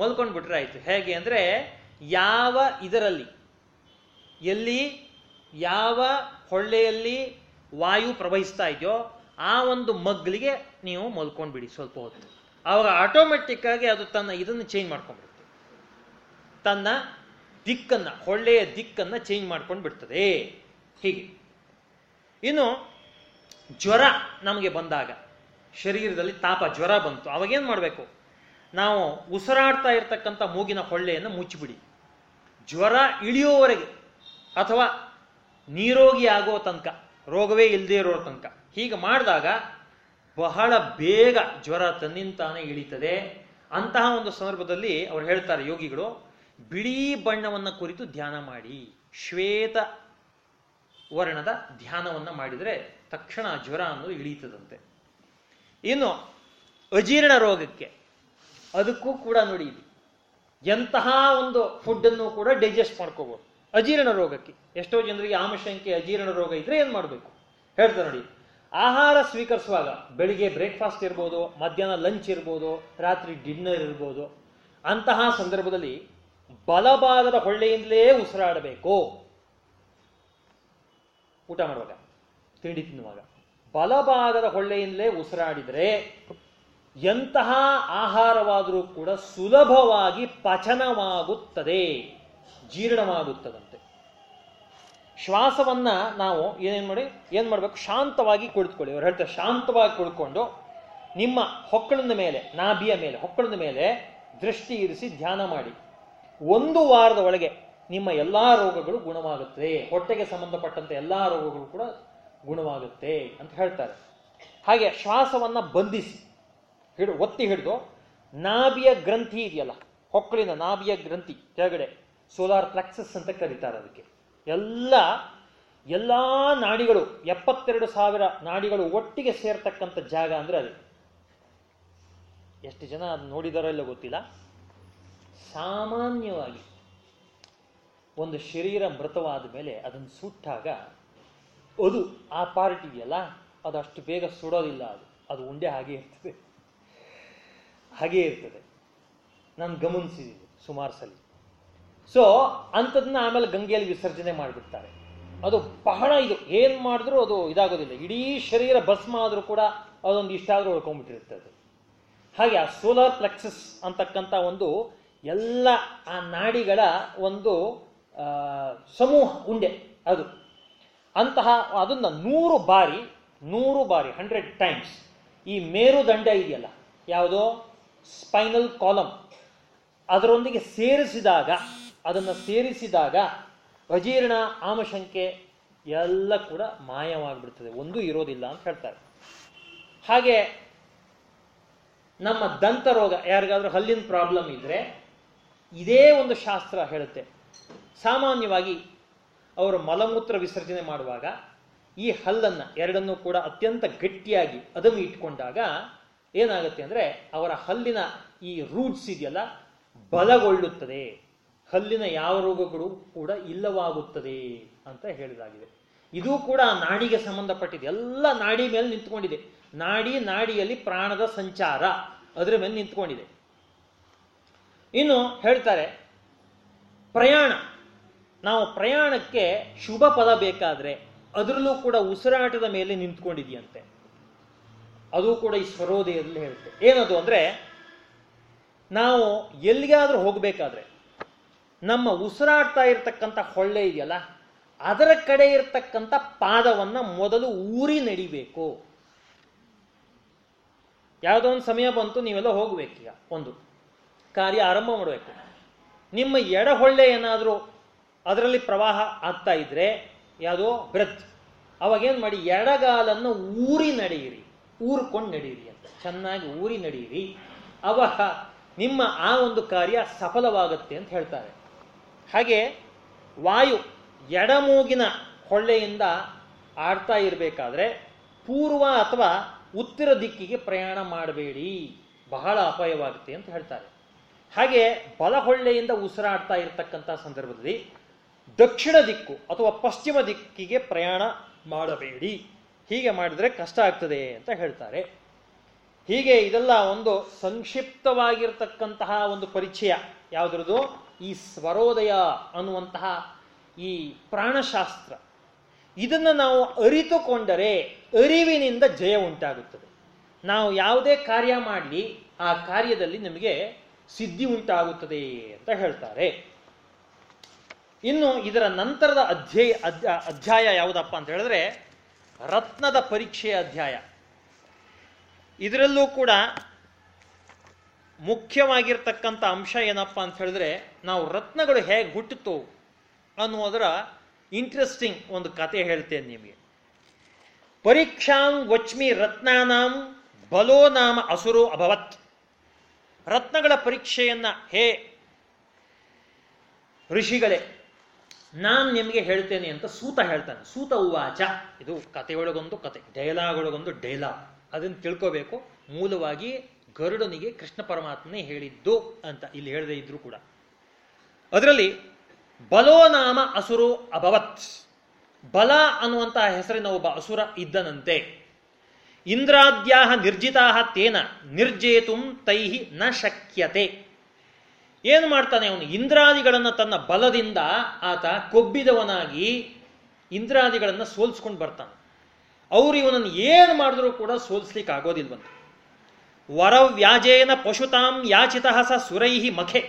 ಮಲ್ಕೊಂಡ್ಬಿಟ್ರೆ ಆಯ್ತು. ಹೇಗೆ ಅಂದರೆ, ಯಾವ ಇದರಲ್ಲಿ, ಎಲ್ಲಿ, ಯಾವ ಹೊಳ್ಳೆಯಲ್ಲಿ ವಾಯು ಪ್ರವಹಿಸ್ತಾ ಇದೆಯೋ ಆ ಒಂದು ಮಗ್ಲಿಗೆ ನೀವು ಮಲ್ಕೊಂಡ್ಬಿಡಿ ಸ್ವಲ್ಪ ಹೊತ್ತು. ಆವಾಗ ಆಟೋಮೆಟಿಕ್ ಆಗಿ ಅದು ತನ್ನ ಇದನ್ನು ಚೇಂಜ್ ಮಾಡ್ಕೊಂಡ್ಬಿಡುತ್ತೆ. ತನ್ನ ದಿಕ್ಕನ್ನ ಹೊಳ್ಳೆಯ ದಿಕ್ಕನ್ನ ಚೇಂಜ್ ಮಾಡ್ಕೊಂಡು ಬಿಡ್ತದೆ. ಹೀಗೆ. ಇನ್ನು ಜ್ವರ ನಮಗೆ ಬಂದಾಗ, ಶರೀರದಲ್ಲಿ ತಾಪ, ಜ್ವರ ಬಂತು. ಅವಾಗೇನು ಮಾಡಬೇಕು? ನಾವು ಉಸಿರಾಡ್ತಾ ಇರ್ತಕ್ಕಂಥ ಮೂಗಿನ ಹೊಳ್ಳೆಯನ್ನು ಮುಚ್ಚಿಬಿಡಿ. ಜ್ವರ ಇಳಿಯೋವರೆಗೆ ಅಥವಾ ನೀರೋಗಿ ಆಗೋ ತನಕ, ರೋಗವೇ ಇಲ್ಲದೇ ಇರೋ ತನಕ ಹೀಗೆ ಮಾಡಿದಾಗ ಬಹಳ ಬೇಗ ಜ್ವರ ತನ್ನಿಂತಾನೆ ಇಳಿತದೆ. ಅಂತಹ ಒಂದು ಸಂದರ್ಭದಲ್ಲಿ ಅವ್ರು ಹೇಳ್ತಾರೆ ಯೋಗಿಗಳು, ಬಿಳಿ ಬಣ್ಣವನ್ನು ಕುರಿತು ಧ್ಯಾನ ಮಾಡಿ, ಶ್ವೇತ ವರ್ಣದ ಧ್ಯಾನವನ್ನು ಮಾಡಿದರೆ ತಕ್ಷಣ ಜ್ವರ ಅನ್ನೋದು ಇಳೀತದಂತೆ. ಇನ್ನು ಅಜೀರ್ಣ ರೋಗಕ್ಕೆ ಅದಕ್ಕೂ ಕೂಡ ನೋಡಿ ಇಲ್ಲಿ. ಎಂತಹ ಒಂದು ಫುಡ್ಡನ್ನು ಕೂಡ ಡೈಜೆಸ್ಟ್ ಮಾಡ್ಕೋಬಹುದು ಅಜೀರ್ಣ ರೋಗಕ್ಕೆ ಎಷ್ಟೋ ಜನರಿಗೆ ಆಮಶಂಕೆ ಅಜೀರ್ಣ ರೋಗ ಇದ್ರೆ ಏನು ಮಾಡಬೇಕು? ಹೇಳ್ತಾರೆ ನೋಡಿ. ಆಹಾರ ಸ್ವೀಕರಿಸುವಾಗ ಬೆಳಿಗ್ಗೆ ಬ್ರೇಕ್ಫಾಸ್ಟ್ ಇರ್ಬೋದು, ಮಧ್ಯಾಹ್ನ ಲಂಚ್ ಇರ್ಬೋದು, ರಾತ್ರಿ ಡಿನ್ನರ್ ಇರ್ಬೋದು, ಅಂತಹ ಸಂದರ್ಭದಲ್ಲಿ ಬಲಭಾಗದ ಹೊಳ್ಳೆಯಿಂದಲೇ ಉಸಿರಾಡಬೇಕು. ಊಟ ಮಾಡುವಾಗ, ತಿಂಡಿ ತಿನ್ನುವಾಗ, ಬಲಭಾಗದ ಹೊಳ್ಳೆಯಿಂದಲೇ ಉಸಿರಾಡಿದರೆ ಎಂತಹ ಆಹಾರವಾದರೂ ಕೂಡ ಸುಲಭವಾಗಿ ಪಚನವಾಗುತ್ತದೆ ಜೀರ್ಣವಾಗುತ್ತದಂತೆ ಶ್ವಾಸವನ್ನ ನಾವು ಏನೇನು ಮಾಡಿ, ಏನು ಮಾಡಬೇಕು? ಶಾಂತವಾಗಿ ಕುಳಿತುಕೊಳ್ಳಿ. ಅವ್ರು ಹೇಳ್ತಾರೆ, ಶಾಂತವಾಗಿ ಕುಳಿತುಕೊಂಡು ನಿಮ್ಮ ಹೊಕ್ಕಳದ ಮೇಲೆ, ನಾಭಿಯ ಮೇಲೆ, ಹೊಕ್ಕಳದ ಮೇಲೆ ದೃಷ್ಟಿ ಇರಿಸಿ ಧ್ಯಾನ ಮಾಡಿ. ಒಂದು ವಾರದ ಒಳಗೆ ನಿಮ್ಮ ಎಲ್ಲ ರೋಗಗಳು ಗುಣವಾಗುತ್ತೆ. ಹೊಟ್ಟೆಗೆ ಸಂಬಂಧಪಟ್ಟಂತೆ ಎಲ್ಲ ರೋಗಗಳು ಕೂಡ ಗುಣವಾಗುತ್ತೆ ಅಂತ ಹೇಳ್ತಾರೆ. ಹಾಗೆ ಶ್ವಾಸವನ್ನು ಬಂಧಿಸಿ, ಹಿಡು, ಒತ್ತಿ ಹಿಡಿದು, ನಾಭಿಯ ಗ್ರಂಥಿ ಇದೆಯಲ್ಲ, ಹೊಕ್ಕಳಿನ ನಾಭಿಯ ಗ್ರಂಥಿ ಕೆಳಗಡೆ, ಸೋಲಾರ್ ಪ್ಲೆಕ್ಸಸ್ ಅಂತ ಕರೀತಾರೆ ಅದಕ್ಕೆ. ಎಲ್ಲ ಎಲ್ಲ ನಾಡಿಗಳು, ಎಪ್ಪತ್ತೆರಡು ಸಾವಿರ ನಾಡಿಗಳು ಒಟ್ಟಿಗೆ ಸೇರ್ತಕ್ಕಂಥ ಜಾಗ ಅಂದರೆ ಅದು. ಎಷ್ಟು ಜನ ಅದು ನೋಡಿದಾರೋ ಇಲ್ಲ ಗೊತ್ತಿಲ್ಲ. ಸಾಮಾನ್ಯವಾಗಿ ಒಂದು ಶರೀರ ಮೃತವಾದ ಮೇಲೆ ಅದನ್ನು ಸುಟ್ಟಾಗ ಅದು ಆ ಪಾರ್ಟ್ ಇದೆಯಲ್ಲ ಅದು ಅಷ್ಟು ಬೇಗ ಸುಡೋದಿಲ್ಲ ಅದು. ಅದು ಉಂಡೆ ಹಾಗೆ ಇರ್ತದೆ. ಹಾಗೇ ಇರ್ತದೆ. ನಾನು ಗಮನಿಸಿದ್ದೀನಿ ಸುಮಾರು ಸಲ. ಸೊ ಅಂಥದನ್ನ ಆಮೇಲೆ ಗಂಗೆಯಲ್ಲಿ ವಿಸರ್ಜನೆ ಮಾಡಿಬಿಡ್ತಾರೆ. ಅದು ಬಹಳ ಇದು. ಏನು ಮಾಡಿದ್ರೂ ಅದು ಇದಾಗೋದಿಲ್ಲ. ಇಡೀ ಶರೀರ ಭಸ್ಮ ಆದರೂ ಕೂಡ ಅದೊಂದು ಇಷ್ಟ ಆದರೂ ಉಳ್ಕೊಂಡ್ಬಿಟ್ಟಿರುತ್ತೆ ಅದು. ಹಾಗೆ ಆ ಸೋಲಾರ್ ಪ್ಲೆಕ್ಸಸ್ ಅಂತಕ್ಕಂಥ ಒಂದು ಎಲ್ಲ ಆ ನಾಡಿಗಳ ಒಂದು ಸಮೂಹ, ಉಂಡೆ ಅದು. ಅಂತಹ ಅದನ್ನು ನೂರು ಬಾರಿ ನೂರು ಬಾರಿ ಹಂಡ್ರೆಡ್ ಟೈಮ್ಸ್ ಈ ಮೇರುದಂಡ ಇದೆಯಲ್ಲ, ಯಾವುದೋ ಸ್ಪೈನಲ್ ಕಾಲಮ್ ಅದರೊಂದಿಗೆ ಸೇರಿಸಿದಾಗ ಅದನ್ನು ಸೇರಿಸಿದಾಗ ಅಜೀರ್ಣ ಆಮಶಂಕೆ ಎಲ್ಲ ಕೂಡ ಮಾಯವಾಗಿಬಿಡ್ತದೆ. ಒಂದೂ ಇರೋದಿಲ್ಲ ಅಂತ ಹೇಳ್ತಾರೆ. ಹಾಗೆ ನಮ್ಮ ದಂತ ರೋಗ, ಯಾರಿಗಾದ್ರೂ ಹಲ್ಲಿನ ಪ್ರಾಬ್ಲಮ್ ಇದ್ರೆ ಇದೇ ಒಂದು ಶಾಸ್ತ್ರ ಹೇಳುತ್ತೆ. ಸಾಮಾನ್ಯವಾಗಿ ಅವರು ಮಲಮೂತ್ರ ವಿಸರ್ಜನೆ ಮಾಡುವಾಗ ಈ ಹಲ್ಲನ್ನು ಎರಡನ್ನೂ ಕೂಡ ಅತ್ಯಂತ ಗಟ್ಟಿಯಾಗಿ ಅದನ್ನು ಇಟ್ಕೊಂಡಾಗ ಏನಾಗುತ್ತೆ ಅಂದರೆ ಅವರ ಹಲ್ಲಿನ ಈ ರೂಟ್ಸ್ ಇದೆಯಲ್ಲ, ಬಲಗೊಳ್ಳುತ್ತದೆ. ಹಲ್ಲಿನ ಯಾವ ರೋಗಗಳು ಕೂಡ ಇಲ್ಲವಾಗುತ್ತದೆ ಅಂತ ಹೇಳಿದಾಗಿದೆ. ಇದು ಕೂಡ ನಾಡಿಗೆ ಸಂಬಂಧಪಟ್ಟಿದೆ. ಎಲ್ಲ ನಾಡಿ ಮೇಲೆ ನಿಂತ್ಕೊಂಡಿದೆ. ನಾಡಿ ನಾಡಿಯಲ್ಲಿ ಪ್ರಾಣದ ಸಂಚಾರ ಅದರ ಮೇಲೆ ನಿಂತ್ಕೊಂಡಿದೆ. ಇನ್ನು ಹೇಳ್ತಾರೆ, ಪ್ರಯಾಣ. ನಾವು ಪ್ರಯಾಣಕ್ಕೆ ಶುಭ ಪದ ಬೇಕಾದ್ರೆ ಅದರಲ್ಲೂ ಕೂಡ ಉಸಿರಾಟದ ಮೇಲೆ ನಿಂತ್ಕೊಂಡಿದೆಯಂತೆ. ಅದು ಕೂಡ ಈ ಸ್ವರೋದಯದಲ್ಲಿ ಹೇಳುತ್ತೆ ಏನದು ಅಂದ್ರೆ, ನಾವು ಎಲ್ಲಿಗಾದ್ರೂ ಹೋಗಬೇಕಾದ್ರೆ ನಮ್ಮ ಉಸಿರಾಡ್ತಾ ಇರತಕ್ಕಂಥ ಹೊಳ್ಳೆ ಇದೆಯಲ್ಲ, ಅದರ ಕಡೆ ಇರತಕ್ಕಂಥ ಪಾದವನ್ನು ಮೊದಲು ಊರಿ ನಡಿಬೇಕು. ಯಾವುದೋ ಒಂದು ಸಮಯ ಬಂತು, ನೀವೆಲ್ಲ ಈಗ. ಒಂದು ಕಾರ್ಯ ಆರಂಭ ಮಾಡಬೇಕು. ನಿಮ್ಮ ಎಡಹೊಳ್ಳೆ ಏನಾದರೂ ಅದರಲ್ಲಿ ಪ್ರವಾಹ ಆಗ್ತಾ ಇದ್ರೆ, ಯಾವುದೋ ಬ್ರತ್ ಅವಾಗೇನು ಮಾಡಿ, ಎಡಗಾಲನ್ನು ಊರಿ ನಡೆಯಿರಿ, ಊರ್ಕೊಂಡು ನಡೆಯಿರಿ ಅಂತ. ಚೆನ್ನಾಗಿ ಊರಿ ನಡೆಯಿರಿ. ಅವಾಗ ನಿಮ್ಮ ಆ ಒಂದು ಕಾರ್ಯ ಸಫಲವಾಗುತ್ತೆ ಅಂತ ಹೇಳ್ತಾರೆ. ಹಾಗೆ ವಾಯು ಎಡಮೂಗಿನ ಹೊಳ್ಳೆಯಿಂದ ಆಡ್ತಾ ಇರಬೇಕಾದ್ರೆ ಪೂರ್ವ ಅಥವಾ ಉತ್ತರ ದಿಕ್ಕಿಗೆ ಪ್ರಯಾಣ ಮಾಡಬೇಡಿ. ಬಹಳ ಅಪಾಯವಾಗುತ್ತೆ ಅಂತ ಹೇಳ್ತಾರೆ. ಹಾಗೆ ಬಲಹೊಳ್ಳೆಯಿಂದ ಉಸಿರಾಡ್ತಾ ಇರತಕ್ಕಂಥ ಸಂದರ್ಭದಲ್ಲಿ ದಕ್ಷಿಣ ದಿಕ್ಕು ಅಥವಾ ಪಶ್ಚಿಮ ದಿಕ್ಕಿಗೆ ಪ್ರಯಾಣ ಮಾಡಬೇಡಿ. ಹೀಗೆ ಮಾಡಿದರೆ ಕಷ್ಟ ಆಗ್ತದೆ ಅಂತ ಹೇಳ್ತಾರೆ. ಹೀಗೆ ಇದೆಲ್ಲ ಒಂದು ಸಂಕ್ಷಿಪ್ತವಾಗಿರ್ತಕ್ಕಂತಹ ಒಂದು ಪರಿಚಯ. ಯಾವುದ್ರದ್ದು? ಈ ಸ್ವರೋದಯ ಅನ್ನುವಂತಹ ಈ ಪ್ರಾಣಶಾಸ್ತ್ರ. ಇದನ್ನು ನಾವು ಅರಿತುಕೊಂಡರೆ ಅರಿವಿನಿಂದ ಜಯ ಉಂಟಾಗುತ್ತದೆ. ನಾವು ಯಾವುದೇ ಕಾರ್ಯ ಮಾಡಲಿ, ಆ ಕಾರ್ಯದಲ್ಲಿ ನಮಗೆ ಸಿದ್ಧಿ ಉಂಟಾಗುತ್ತದೆ ಅಂತ ಹೇಳ್ತಾರೆ. ಇನ್ನು ಇದರ ನಂತರದ ಅಧ್ಯಯ, ಅಧ್ಯ- ಅಧ್ಯಾಯ ಯಾವುದಪ್ಪ ಅಂತ ಹೇಳಿದ್ರೆ, ರತ್ನದ ಪರೀಕ್ಷೆಯ ಅಧ್ಯಾಯ. ಇದರಲ್ಲೂ ಕೂಡ ಮುಖ್ಯವಾಗಿರ್ತಕ್ಕಂಥ ಅಂಶ ಏನಪ್ಪ ಅಂತ ಹೇಳಿದ್ರೆ, ನಾವು ರತ್ನಗಳು ಹೇಗೆ ಹುಟ್ಟಿತು ಅನ್ನೋದರ ಇಂಟ್ರೆಸ್ಟಿಂಗ್ ಒಂದು ಕತೆ ಹೇಳ್ತೇನೆ ನಿಮಗೆ. ಪರೀಕ್ಷಾಂ ವಚ್ಮಿ ರತ್ನಾನಾಂ ಬಲೋ ನಾಮ ಅಸುರೋ ಅಭವತ್. ರತ್ನಗಳ ಪರೀಕ್ಷೆಯನ್ನು ಹೇ ಋಷಿಗಳೇ, ನಾನು ನಿಮಗೆ ಹೇಳ್ತೇನೆ ಅಂತ ಸೂತ ಹೇಳ್ತಾನೆ. ಸೂತ ಉವಾಚ. ಇದು ಕಥೆಯೊಳಗೊಂದು ಕತೆ ಡೈಲಾಗ್ ಒಳಗೊಂದು ಡೈಲಾಗ್. ಅದನ್ನು ತಿಳ್ಕೋಬೇಕು. ಮೂಲವಾಗಿ ಗರುಡನಿಗೆ ಕೃಷ್ಣ ಪರಮಾತ್ಮನೇ ಹೇಳಿದ್ದು ಅಂತ ಇಲ್ಲಿ ಹೇಳದೇ ಇದ್ರು ಕೂಡ. ಅದರಲ್ಲಿ ಬಲೋ ನಾಮ ಅಸುರೋ ಅಭವತ್. ಬಲ ಅನ್ನುವಂತಹ ಹೆಸರಿನ ಒಬ್ಬ ಅಸುರ ಇದ್ದನಂತೆ. ಇಂದ್ರಾದ್ಯಾ ನಿರ್ಜಿತಾ ತೇನ ನಿರ್ಜೇತುಂ ತೈಹಿ ನ ಶಕ್ಯತೆ. ಏನು ಮಾಡ್ತಾನೆ ಅವನು? ಇಂದ್ರಾದಿಗಳನ್ನು ತನ್ನ ಬಲದಿಂದ ಆತ ಕೊಬ್ಬಿದವನಾಗಿ ಇಂದ್ರಾದಿಗಳನ್ನು ಸೋಲ್ಸ್ಕೊಂಡು ಬರ್ತಾನೆ. ಅವರು ಇವನನ್ನು ಏನು ಮಾಡಿದ್ರೂ ಕೂಡ ಸೋಲ್ಸ್ಲಿಕ್ಕೆ ಆಗೋದಿಲ್ವಂತೆ ವರವ್ಯಾಜೇನ ಪಶುತಾಂ ಯಾಚಿತ ಸ ಸುರೈಹಿ ಮಖೆ.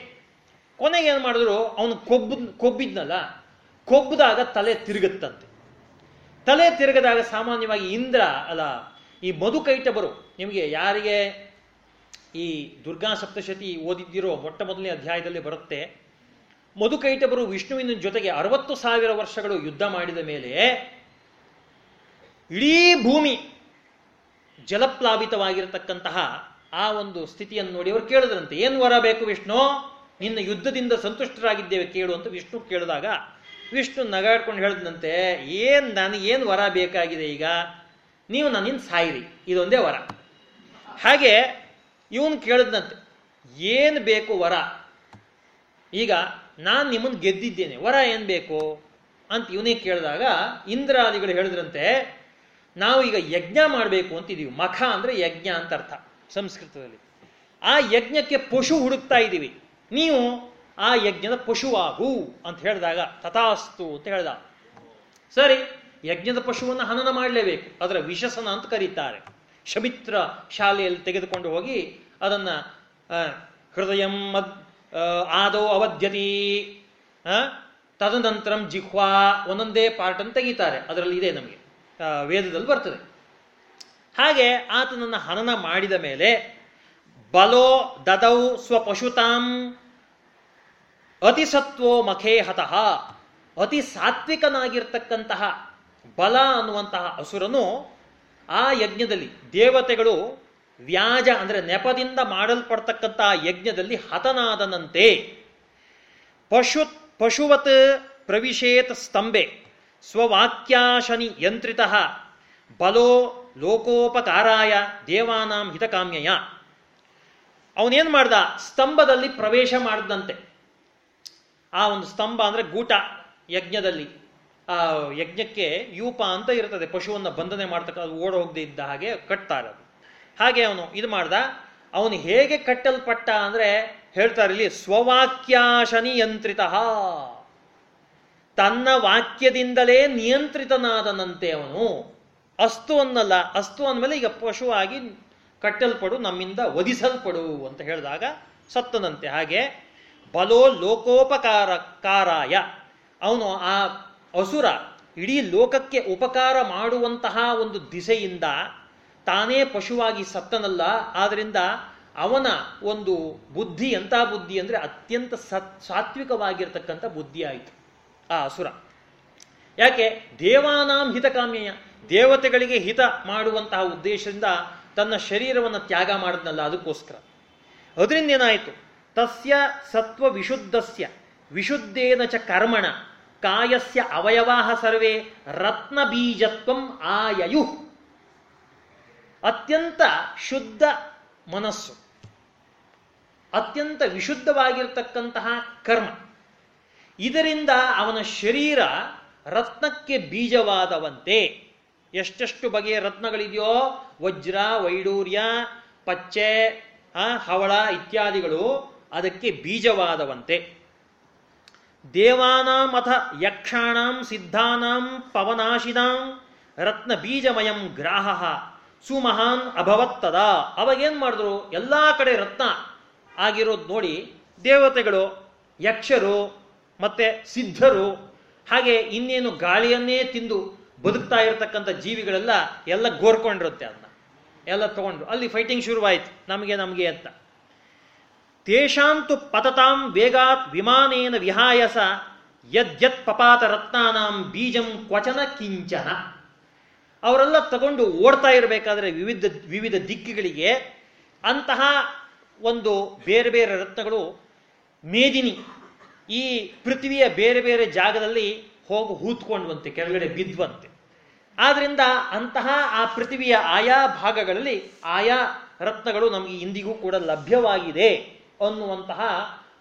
ಕೊನೆಗೆ ಏನು ಮಾಡಿದ್ರು? ಅವನು ಕೊಬ್ಬ, ಕೊಬ್ಬಿದ್ನಲ್ಲ, ಕೊಬ್ಬದಾಗ ತಲೆ ತಿರುಗುತ್ತಂತೆ. ತಲೆ ತಿರುಗದಾಗ ಸಾಮಾನ್ಯವಾಗಿ ಇಂದ್ರ, ಅಲ್ಲ, ಈ ಮಧುಕೈಟಬರು ನಿಮಗೆ ಯಾರಿಗೆ ಈ ದುರ್ಗಾ ಸಪ್ತಶತಿ ಓದಿದ್ದಿರೋ ಮೊಟ್ಟ ಮೊದಲನೇ ಅಧ್ಯಾಯದಲ್ಲಿ ಬರುತ್ತೆ. ಮಧುಕೈಟಬರು ವಿಷ್ಣುವಿನ ಜೊತೆಗೆ ಅರವತ್ತು ಸಾವಿರ ವರ್ಷಗಳು ಯುದ್ಧ ಮಾಡಿದ ಮೇಲೆ ಇಡೀ ಭೂಮಿ ಜಲಪ್ಲಾವಿತವಾಗಿರತಕ್ಕಂತಹ ಆ ಒಂದು ಸ್ಥಿತಿಯನ್ನು ನೋಡಿ ಅವರು ಕೇಳಿದ್ರಂತೆ. ಏನು ವರ ಬೇಕು ವಿಷ್ಣು? ನಿನ್ನ ಯುದ್ಧದಿಂದ ಸಂತುಷ್ಟರಾಗಿದ್ದೇವೆ ಕೇಳು ಅಂತ ವಿಷ್ಣು ಕೇಳಿದಾಗ ವಿಷ್ಣು ನಗಾಡ್ಕೊಂಡು ಹೇಳಿದಂತೆ ನನಗೆ ಏನು ವರ ಬೇಕಾಗಿದೆ ಈಗ? ನೀವು ನನ್ನಿಂದ ಸಾಯಿರಿ, ಇದೊಂದೇ ವರ. ಹಾಗೆ ಇವನು ಕೇಳಿದ್ನಂತೆ, ಏನು ಬೇಕು ವರ? ಈಗ ನಾನು ನಿಮ್ಮನ್ನು ಗೆದ್ದಿದ್ದೇನೆ, ವರ ಏನು ಬೇಕು? ಅಂತ ಇವನೇ ಕೇಳಿದಾಗ ಇಂದ್ರಾದಿಗಳು ಹೇಳಿದ್ರಂತೆ ನಾವು ಈಗ ಯಜ್ಞ ಮಾಡಬೇಕು ಅಂತಿದ್ದೀವಿ ಮಖ ಅಂದರೆ ಯಜ್ಞ ಅಂತ ಅರ್ಥ ಸಂಸ್ಕೃತದಲ್ಲಿ. ಆ ಯಜ್ಞಕ್ಕೆ ಪಶು ಹುಡುಕ್ತಾ ಇದ್ದೀವಿ ನೀವು ಆ ಯಜ್ಞದ ಪಶುವಾಗು ಅಂತ ಹೇಳಿದಾಗ, ತಥಾಸ್ತು ಅಂತ ಹೇಳ್ದ. ಸರಿ, ಯಜ್ಞದ ಪಶುವನ್ನು ಹನನ ಮಾಡಲೇಬೇಕು. ಅದರ ವಿಷಸನ ಅಂತ ಕರೀತಾರೆ. ಶಮಿತ್ರ ಶಾಲೆಯಲ್ಲಿ ತೆಗೆದುಕೊಂಡು ಹೋಗಿ ಅದನ್ನು ಹೃದಯ ಮದ್ ಆದೋ ಅವಧ್ಯತಿ ತದನಂತರಂ ಜಿಹ್ವಾ, ಒಂದೊಂದೇ ಪಾರ್ಟನ್ನು ತೆಗೀತಾರೆ. ಅದರಲ್ಲಿ ಇದೆ ನಮಗೆ. ವೇದದಲ್ಲಿ ಬರ್ತದೆ. ಹಾಗೆ ಆತನನ್ನು ಹನನ ಮಾಡಿದ ಮೇಲೆ, ಬಲೋ ದದೌ ಸ್ವಪಶುತಾಂ ಅತಿಸತ್ವೋ ಮಖೇ ಹತಃ ಅತಿ ಸಾತ್ವಿಕನಾಗಿರ್ತಕ್ಕಂತಹ ಬಲ ಅನ್ನುವಂತಹ ಅಸುರನು ಆ ಯಜ್ಞದಲ್ಲಿ, ದೇವತೆಗಳು ವ್ಯಾಜ ಅಂದರೆ ನೆಪದಿಂದ ಮಾಡಲ್ಪಡ್ತಕ್ಕಂತಹ ಯಜ್ಞದಲ್ಲಿ ಹತನಾದನಂತೆ. ಪಶು, ಪಶುವತ್ ಪ್ರವಿಷೇತ್ ಸ್ತಂಭೆ. ಸ್ವವಾಕ್ಯಾಶನಿ ಯಂತ್ರಿತ. ಬಲೋ ಲೋಕೋಪಕಾರಾಯ ದೇವಾನಾಂ ಹಿತಕಾಮ್ಯಯ. ಅವನೇನು ಮಾಡ್ದ? ಸ್ತಂಭದಲ್ಲಿ ಪ್ರವೇಶ ಮಾಡಿದಂತೆ. ಆ ಒಂದು ಸ್ತಂಭ ಅಂದರೆ ಗೂಟ ಯಜ್ಞದಲ್ಲಿ. ಆ, ಯಜ್ಞಕ್ಕೆ ಯೂಪ ಅಂತ ಇರ್ತದೆ. ಪಶುವನ್ನು ಬಂಧನೆ ಮಾಡ್ತಕ್ಕ ಓಡ ಹೋಗದೆ ಇದ್ದ ಹಾಗೆ ಕಟ್ತಾರೆ ಅದು. ಹಾಗೆ ಅವನು ಇದು ಮಾಡ್ದ. ಅವನು ಹೇಗೆ ಕಟ್ಟಲ್ಪಟ್ಟ ಅಂದರೆ ಹೇಳ್ತಾರೆ ಇಲ್ಲಿ, ಸ್ವವಾಕ್ಯಾಶನಿ ಯಂತ್ರಿತ. ತನ್ನ ವಾಕ್ಯದಿಂದಲೇ ನಿಯಂತ್ರಿತನಾದನಂತೆ ಅವನು ಅಸ್ತು ಅನ್ನಲ್ಲ, ಅಸ್ತು ಅಂದಮೇಲೆ ಈಗ ಪಶುವಾಗಿ ಕಟ್ಟಲ್ಪಡು, ನಮ್ಮಿಂದ ವಧಿಸಲ್ಪಡು ಅಂತ ಹೇಳಿದಾಗ ಸತ್ತನಂತೆ. ಹಾಗೆ ಬಲೋ ಲೋಕೋಪಕಾರ ಕಾರಾಯ. ಅವನು ಆ ಅಸುರ ಇಡೀ ಲೋಕಕ್ಕೆ ಉಪಕಾರ ಮಾಡುವಂತಹ ಒಂದು ದಿಸೆಯಿಂದ ತಾನೇ ಪಶುವಾಗಿ ಸತ್ತನಲ್ಲ ಆದ್ದರಿಂದ ಅವನ ಒಂದು ಬುದ್ಧಿ, ಎಂಥ ಬುದ್ಧಿ ಅಂದರೆ ಅತ್ಯಂತ ಸತ್ ಸಾತ್ವಿಕವಾಗಿರ್ತಕ್ಕಂಥ ಬುದ್ಧಿ ಆಯಿತು. ಆ ಅಸುರ ಯಾಕೆ? ದೇವಾನಾಂ ಹಿತಕಾಮ್ಯಯ. ದೇವತೆಗಳಿಗೆ ಹಿತ ಮಾಡುವಂತಹ ಉದ್ದೇಶದಿಂದ ತನ್ನ ಶರೀರವನ್ನು ತ್ಯಾಗ ಮಾಡಿದ್ನಲ್ಲ ಅದಕ್ಕೋಸ್ಕರ. ಅದರಿಂದ ಏನಾಯಿತು? ತಸ್ಯ ಸತ್ವ ವಿಶುದ್ಧಸ್ಯ. ವಿಶುದ್ಧೇನ ಚ ಕರ್ಮಣ. ಕಾಯಸ್ಯ ಅವಯವಾಹ ಸರ್ವೇ ರತ್ನ ಬೀಜತ್ವಂ ಆಯಯು. ಅತ್ಯಂತ ಶುದ್ಧ ಮನಸ್ಸು. ಅತ್ಯಂತ ವಿಶುದ್ಧವಾಗಿರ್ತಕ್ಕಂತಹ ಕರ್ಮ. ಇದರಿಂದ ಅವನ ಶರೀರ ರತ್ನಕ್ಕೆ ಬೀಜವಾದವಂತೆ. ಎಷ್ಟೆಷ್ಟು ಬಗೆಯ ರತ್ನಗಳಿದೆಯೋ? ವಜ್ರ, ವೈಡೂರ್ಯ, ಪಚ್ಚೆ ಹವಳ ಇತ್ಯಾದಿಗಳು ಅದಕ್ಕೆ ಬೀಜವಾದವಂತೆ. ದೇವಾನಾಂ ಅಥ ಯಕ್ಷಾಣಾಂ ಸಿದ್ಧಾನಾಂ ಪವನಾಶಿನಾಂ ರತ್ನ ಬೀಜಮಯಂ ಗ್ರಾಹ ಸುಮಹಾನ್ ಅಭವತ್ತದ ಅವಾಗೇನ್ ಮಾಡಿದ್ರು? ಎಲ್ಲ ಕಡೆ ರತ್ನ ಆಗಿರೋದು ನೋಡಿ ದೇವತೆಗಳು, ಯಕ್ಷರು ಮತ್ತೆ ಸಿದ್ಧರು ಹಾಗೆ ಇನ್ನೇನು ಗಾಳಿಯನ್ನೇ ತಿಂದು ಬದುಕ್ತಾ ಇರತಕ್ಕಂಥ ಜೀವಿಗಳೆಲ್ಲ ಎಲ್ಲ ಗೋರ್ಕೊಂಡಿರುತ್ತೆ ಅದನ್ನ. ಎಲ್ಲ ತಗೊಂಡ್ರು ಅಲ್ಲಿ ಫೈಟಿಂಗ್ ಶುರುವಾಯಿತು. ನಮಗೆ ನಮಗೆ ಅಂತ. ತೇಷಾಂತು ಪತತಾಂ ವೇಗಾತ್ ವಿಮಾನೇನ ವಿಹಾಯಸ ಯದ್ಯತ್ ಪಪಾತ ರತ್ನಾನಾಂ ಬೀಜಂ ಕ್ವಚನ ಕಿಂಚನ. ಅವರೆಲ್ಲ ತಗೊಂಡು ಓಡ್ತಾ ಇರಬೇಕಾದ್ರೆ ವಿವಿಧ ವಿವಿಧ ದಿಕ್ಕುಗಳಿಗೆ ಅಂತಹ ಒಂದು ಬೇರೆ ಬೇರೆ ರತ್ನಗಳು ಮೇದಿನಿ ಈ ಪೃಥ್ವಿಯ ಬೇರೆ ಬೇರೆ ಜಾಗದಲ್ಲಿ ಹೋಗಿ ಹೂತ್ಕೊಂಡ್ವಂತೆ, ಕೆಳಗಡೆ ಬಿದ್ವಂತೆ. ಆದ್ರಿಂದ ಅಂತಹ ಆ ಪೃಥ್ವಿಯ ಆಯಾ ಭಾಗಗಳಲ್ಲಿ ಆಯಾ ರತ್ನಗಳು ನಮಗೆ ಇಂದಿಗೂ ಕೂಡ ಲಭ್ಯವಾಗಿದೆ ಅನ್ನುವಂತಹ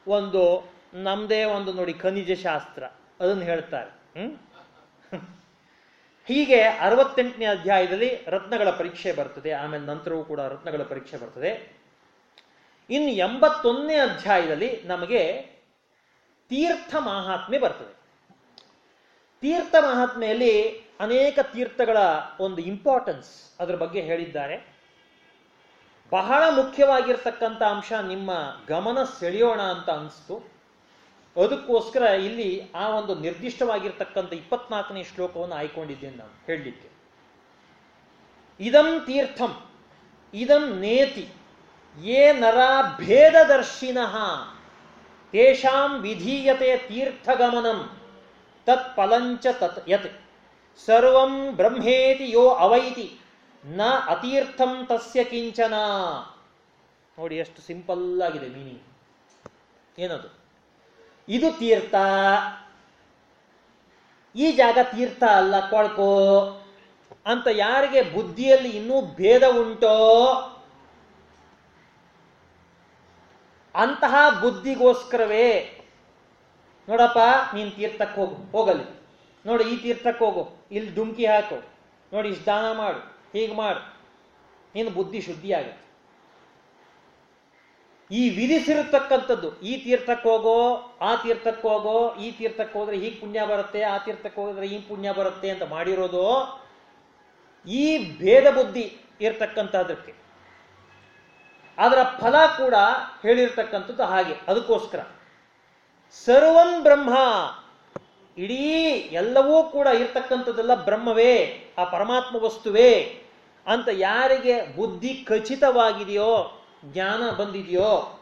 ಒಂದು ನಮ್ಮದೇ ಒಂದು ನೋಡಿ ಖನಿಜ ಶಾಸ್ತ್ರ ಅದನ್ನು ಹೇಳ್ತಾರೆ. ಹೀಗೆ ಅರವತ್ತೆಂಟನೇ ಅಧ್ಯಾಯದಲ್ಲಿ ರತ್ನಗಳ ಪರೀಕ್ಷೆ ಬರ್ತದೆ, ಆಮೇಲೆ ನಂತರವೂ ಕೂಡ ರತ್ನಗಳ ಪರೀಕ್ಷೆ ಬರ್ತದೆ. ಇನ್ನು ಎಂಬತ್ತೊಂದನೇ ಅಧ್ಯಾಯದಲ್ಲಿ ನಮಗೆ ತೀರ್ಥ ಮಹಾತ್ಮೆ ಬರ್ತದೆ. ತೀರ್ಥ ಮಹಾತ್ಮೆಯಲ್ಲಿ ಅನೇಕ ತೀರ್ಥಗಳ ಒಂದು ಇಂಪಾರ್ಟೆನ್ಸ್ ಅದರ ಬಗ್ಗೆ ಹೇಳಿದ್ದಾರೆ. ಬಹಳ ಮುಖ್ಯವಾಗಿರ್ತಕ್ಕಂಥ ಅಂಶ ನಿಮ್ಮ ಗಮನ ಸೆಳೆಯೋಣ ಅಂತ ಅನಿಸ್ತು. ಅದಕ್ಕೋಸ್ಕರ ಇಲ್ಲಿ ಆ ಒಂದು ನಿರ್ದಿಷ್ಟವಾಗಿರ್ತಕ್ಕಂಥ ಇಪ್ಪತ್ನಾಲ್ಕನೇ ಶ್ಲೋಕವನ್ನು ಆಯ್ಕೊಂಡಿದ್ದೇನೆ ನಾನು ಹೇಳಲಿಕ್ಕೆ. ಇದಂ ತೀರ್ಥಂ, ಇದಂ ನೇತಿ, ಯೇ ನರ ಭೇದದರ್ಶಿನಃ ತೇಷಾಂ ವಿಧೀಯತೆ ತೀರ್ಥಗಮನಂ. ತತ್ ಫಲಂಚ ತತ್ ಯತ್. ಸರ್ವಂ ಬ್ರಹ್ಮೇತಿ ಯೋ ಅವೈತಿ. ನ ಅತೀರ್ಥಂ ತಸ್ಯ ಕಿಂಚನ. ನೋಡಿ ಎಷ್ಟು ಸಿಂಪಲ್ ಆಗಿದೆ ಮೀನಿಂಗ್. ಏನದು? ಇದು ತೀರ್ಥ. ಈ ಜಾಗ ತೀರ್ಥ ಅಲ್ಲ, ಕೊಳ್ಕೋ. ಅಂತ ಯಾರಿಗೆ ಬುದ್ಧಿಯಲ್ಲಿ ಇನ್ನೂ ಭೇದ ಉಂಟೋ ಅಂತಹ ಬುದ್ಧಿಗೋಸ್ಕರವೇ. ನೋಡಪ್ಪ, ನೀನು ತೀರ್ಥಕ್ಕೆ ಹೋಗು, ಹೋಗಲಿ. ನೋಡಿ, ಈ ತೀರ್ಥಕ್ಕೆ ಹೋಗು. ಇಲ್ಲಿ ಡುಮ್ಕಿ ಹಾಕು. ನೋಡಿ, ಇಷ್ಟು ದಾನ ಮಾಡು, ಹೀಗೆ ಮಾಡು. ನೀನು ಬುದ್ಧಿ ಶುದ್ಧಿ ಆಗುತ್ತೆ ಈ ವಿಧಿಸಿರತಕ್ಕಂಥದ್ದು, ಈ ತೀರ್ಥಕ್ಕೆ ಹೋಗೋ, ಆ ತೀರ್ಥಕ್ಕೆ ಹೋಗೋ, ಈ ತೀರ್ಥಕ್ಕೆ ಹೋದ್ರೆ ಹೀಗೆ ಪುಣ್ಯ ಬರುತ್ತೆ, ಆ ತೀರ್ಥಕ್ಕೆ ಹೋದ್ರೆ ಈ ಪುಣ್ಯ ಬರುತ್ತೆ ಅಂತ ಮಾಡಿರೋದು, ಈ ಭೇದ ಬುದ್ಧಿ ಇರ್ತಕ್ಕಂಥದಕ್ಕೆ. ಅದರ ಫಲ ಕೂಡ ಹೇಳಿರ್ತಕ್ಕಂಥದ್ದು ಹಾಗೆ. ಅದಕ್ಕೋಸ್ಕರ. ಸರ್ವಂ ಬ್ರಹ್ಮ. ಇಡೀ ಎಲ್ಲವೂ ಕೂಡ ಇರ್ತಕ್ಕಂಥದ್ದೆಲ್ಲ ಬ್ರಹ್ಮವೇ, ಆ ಪರಮಾತ್ಮ ವಸ್ತುವೇ ಅಂತ ಯಾರಿಗೆ ಬುದ್ಧಿ ಖಚಿತವಾಗಿದೆಯೋ, ಜ್ಞಾನ ಬಂದಿದೆಯೋ,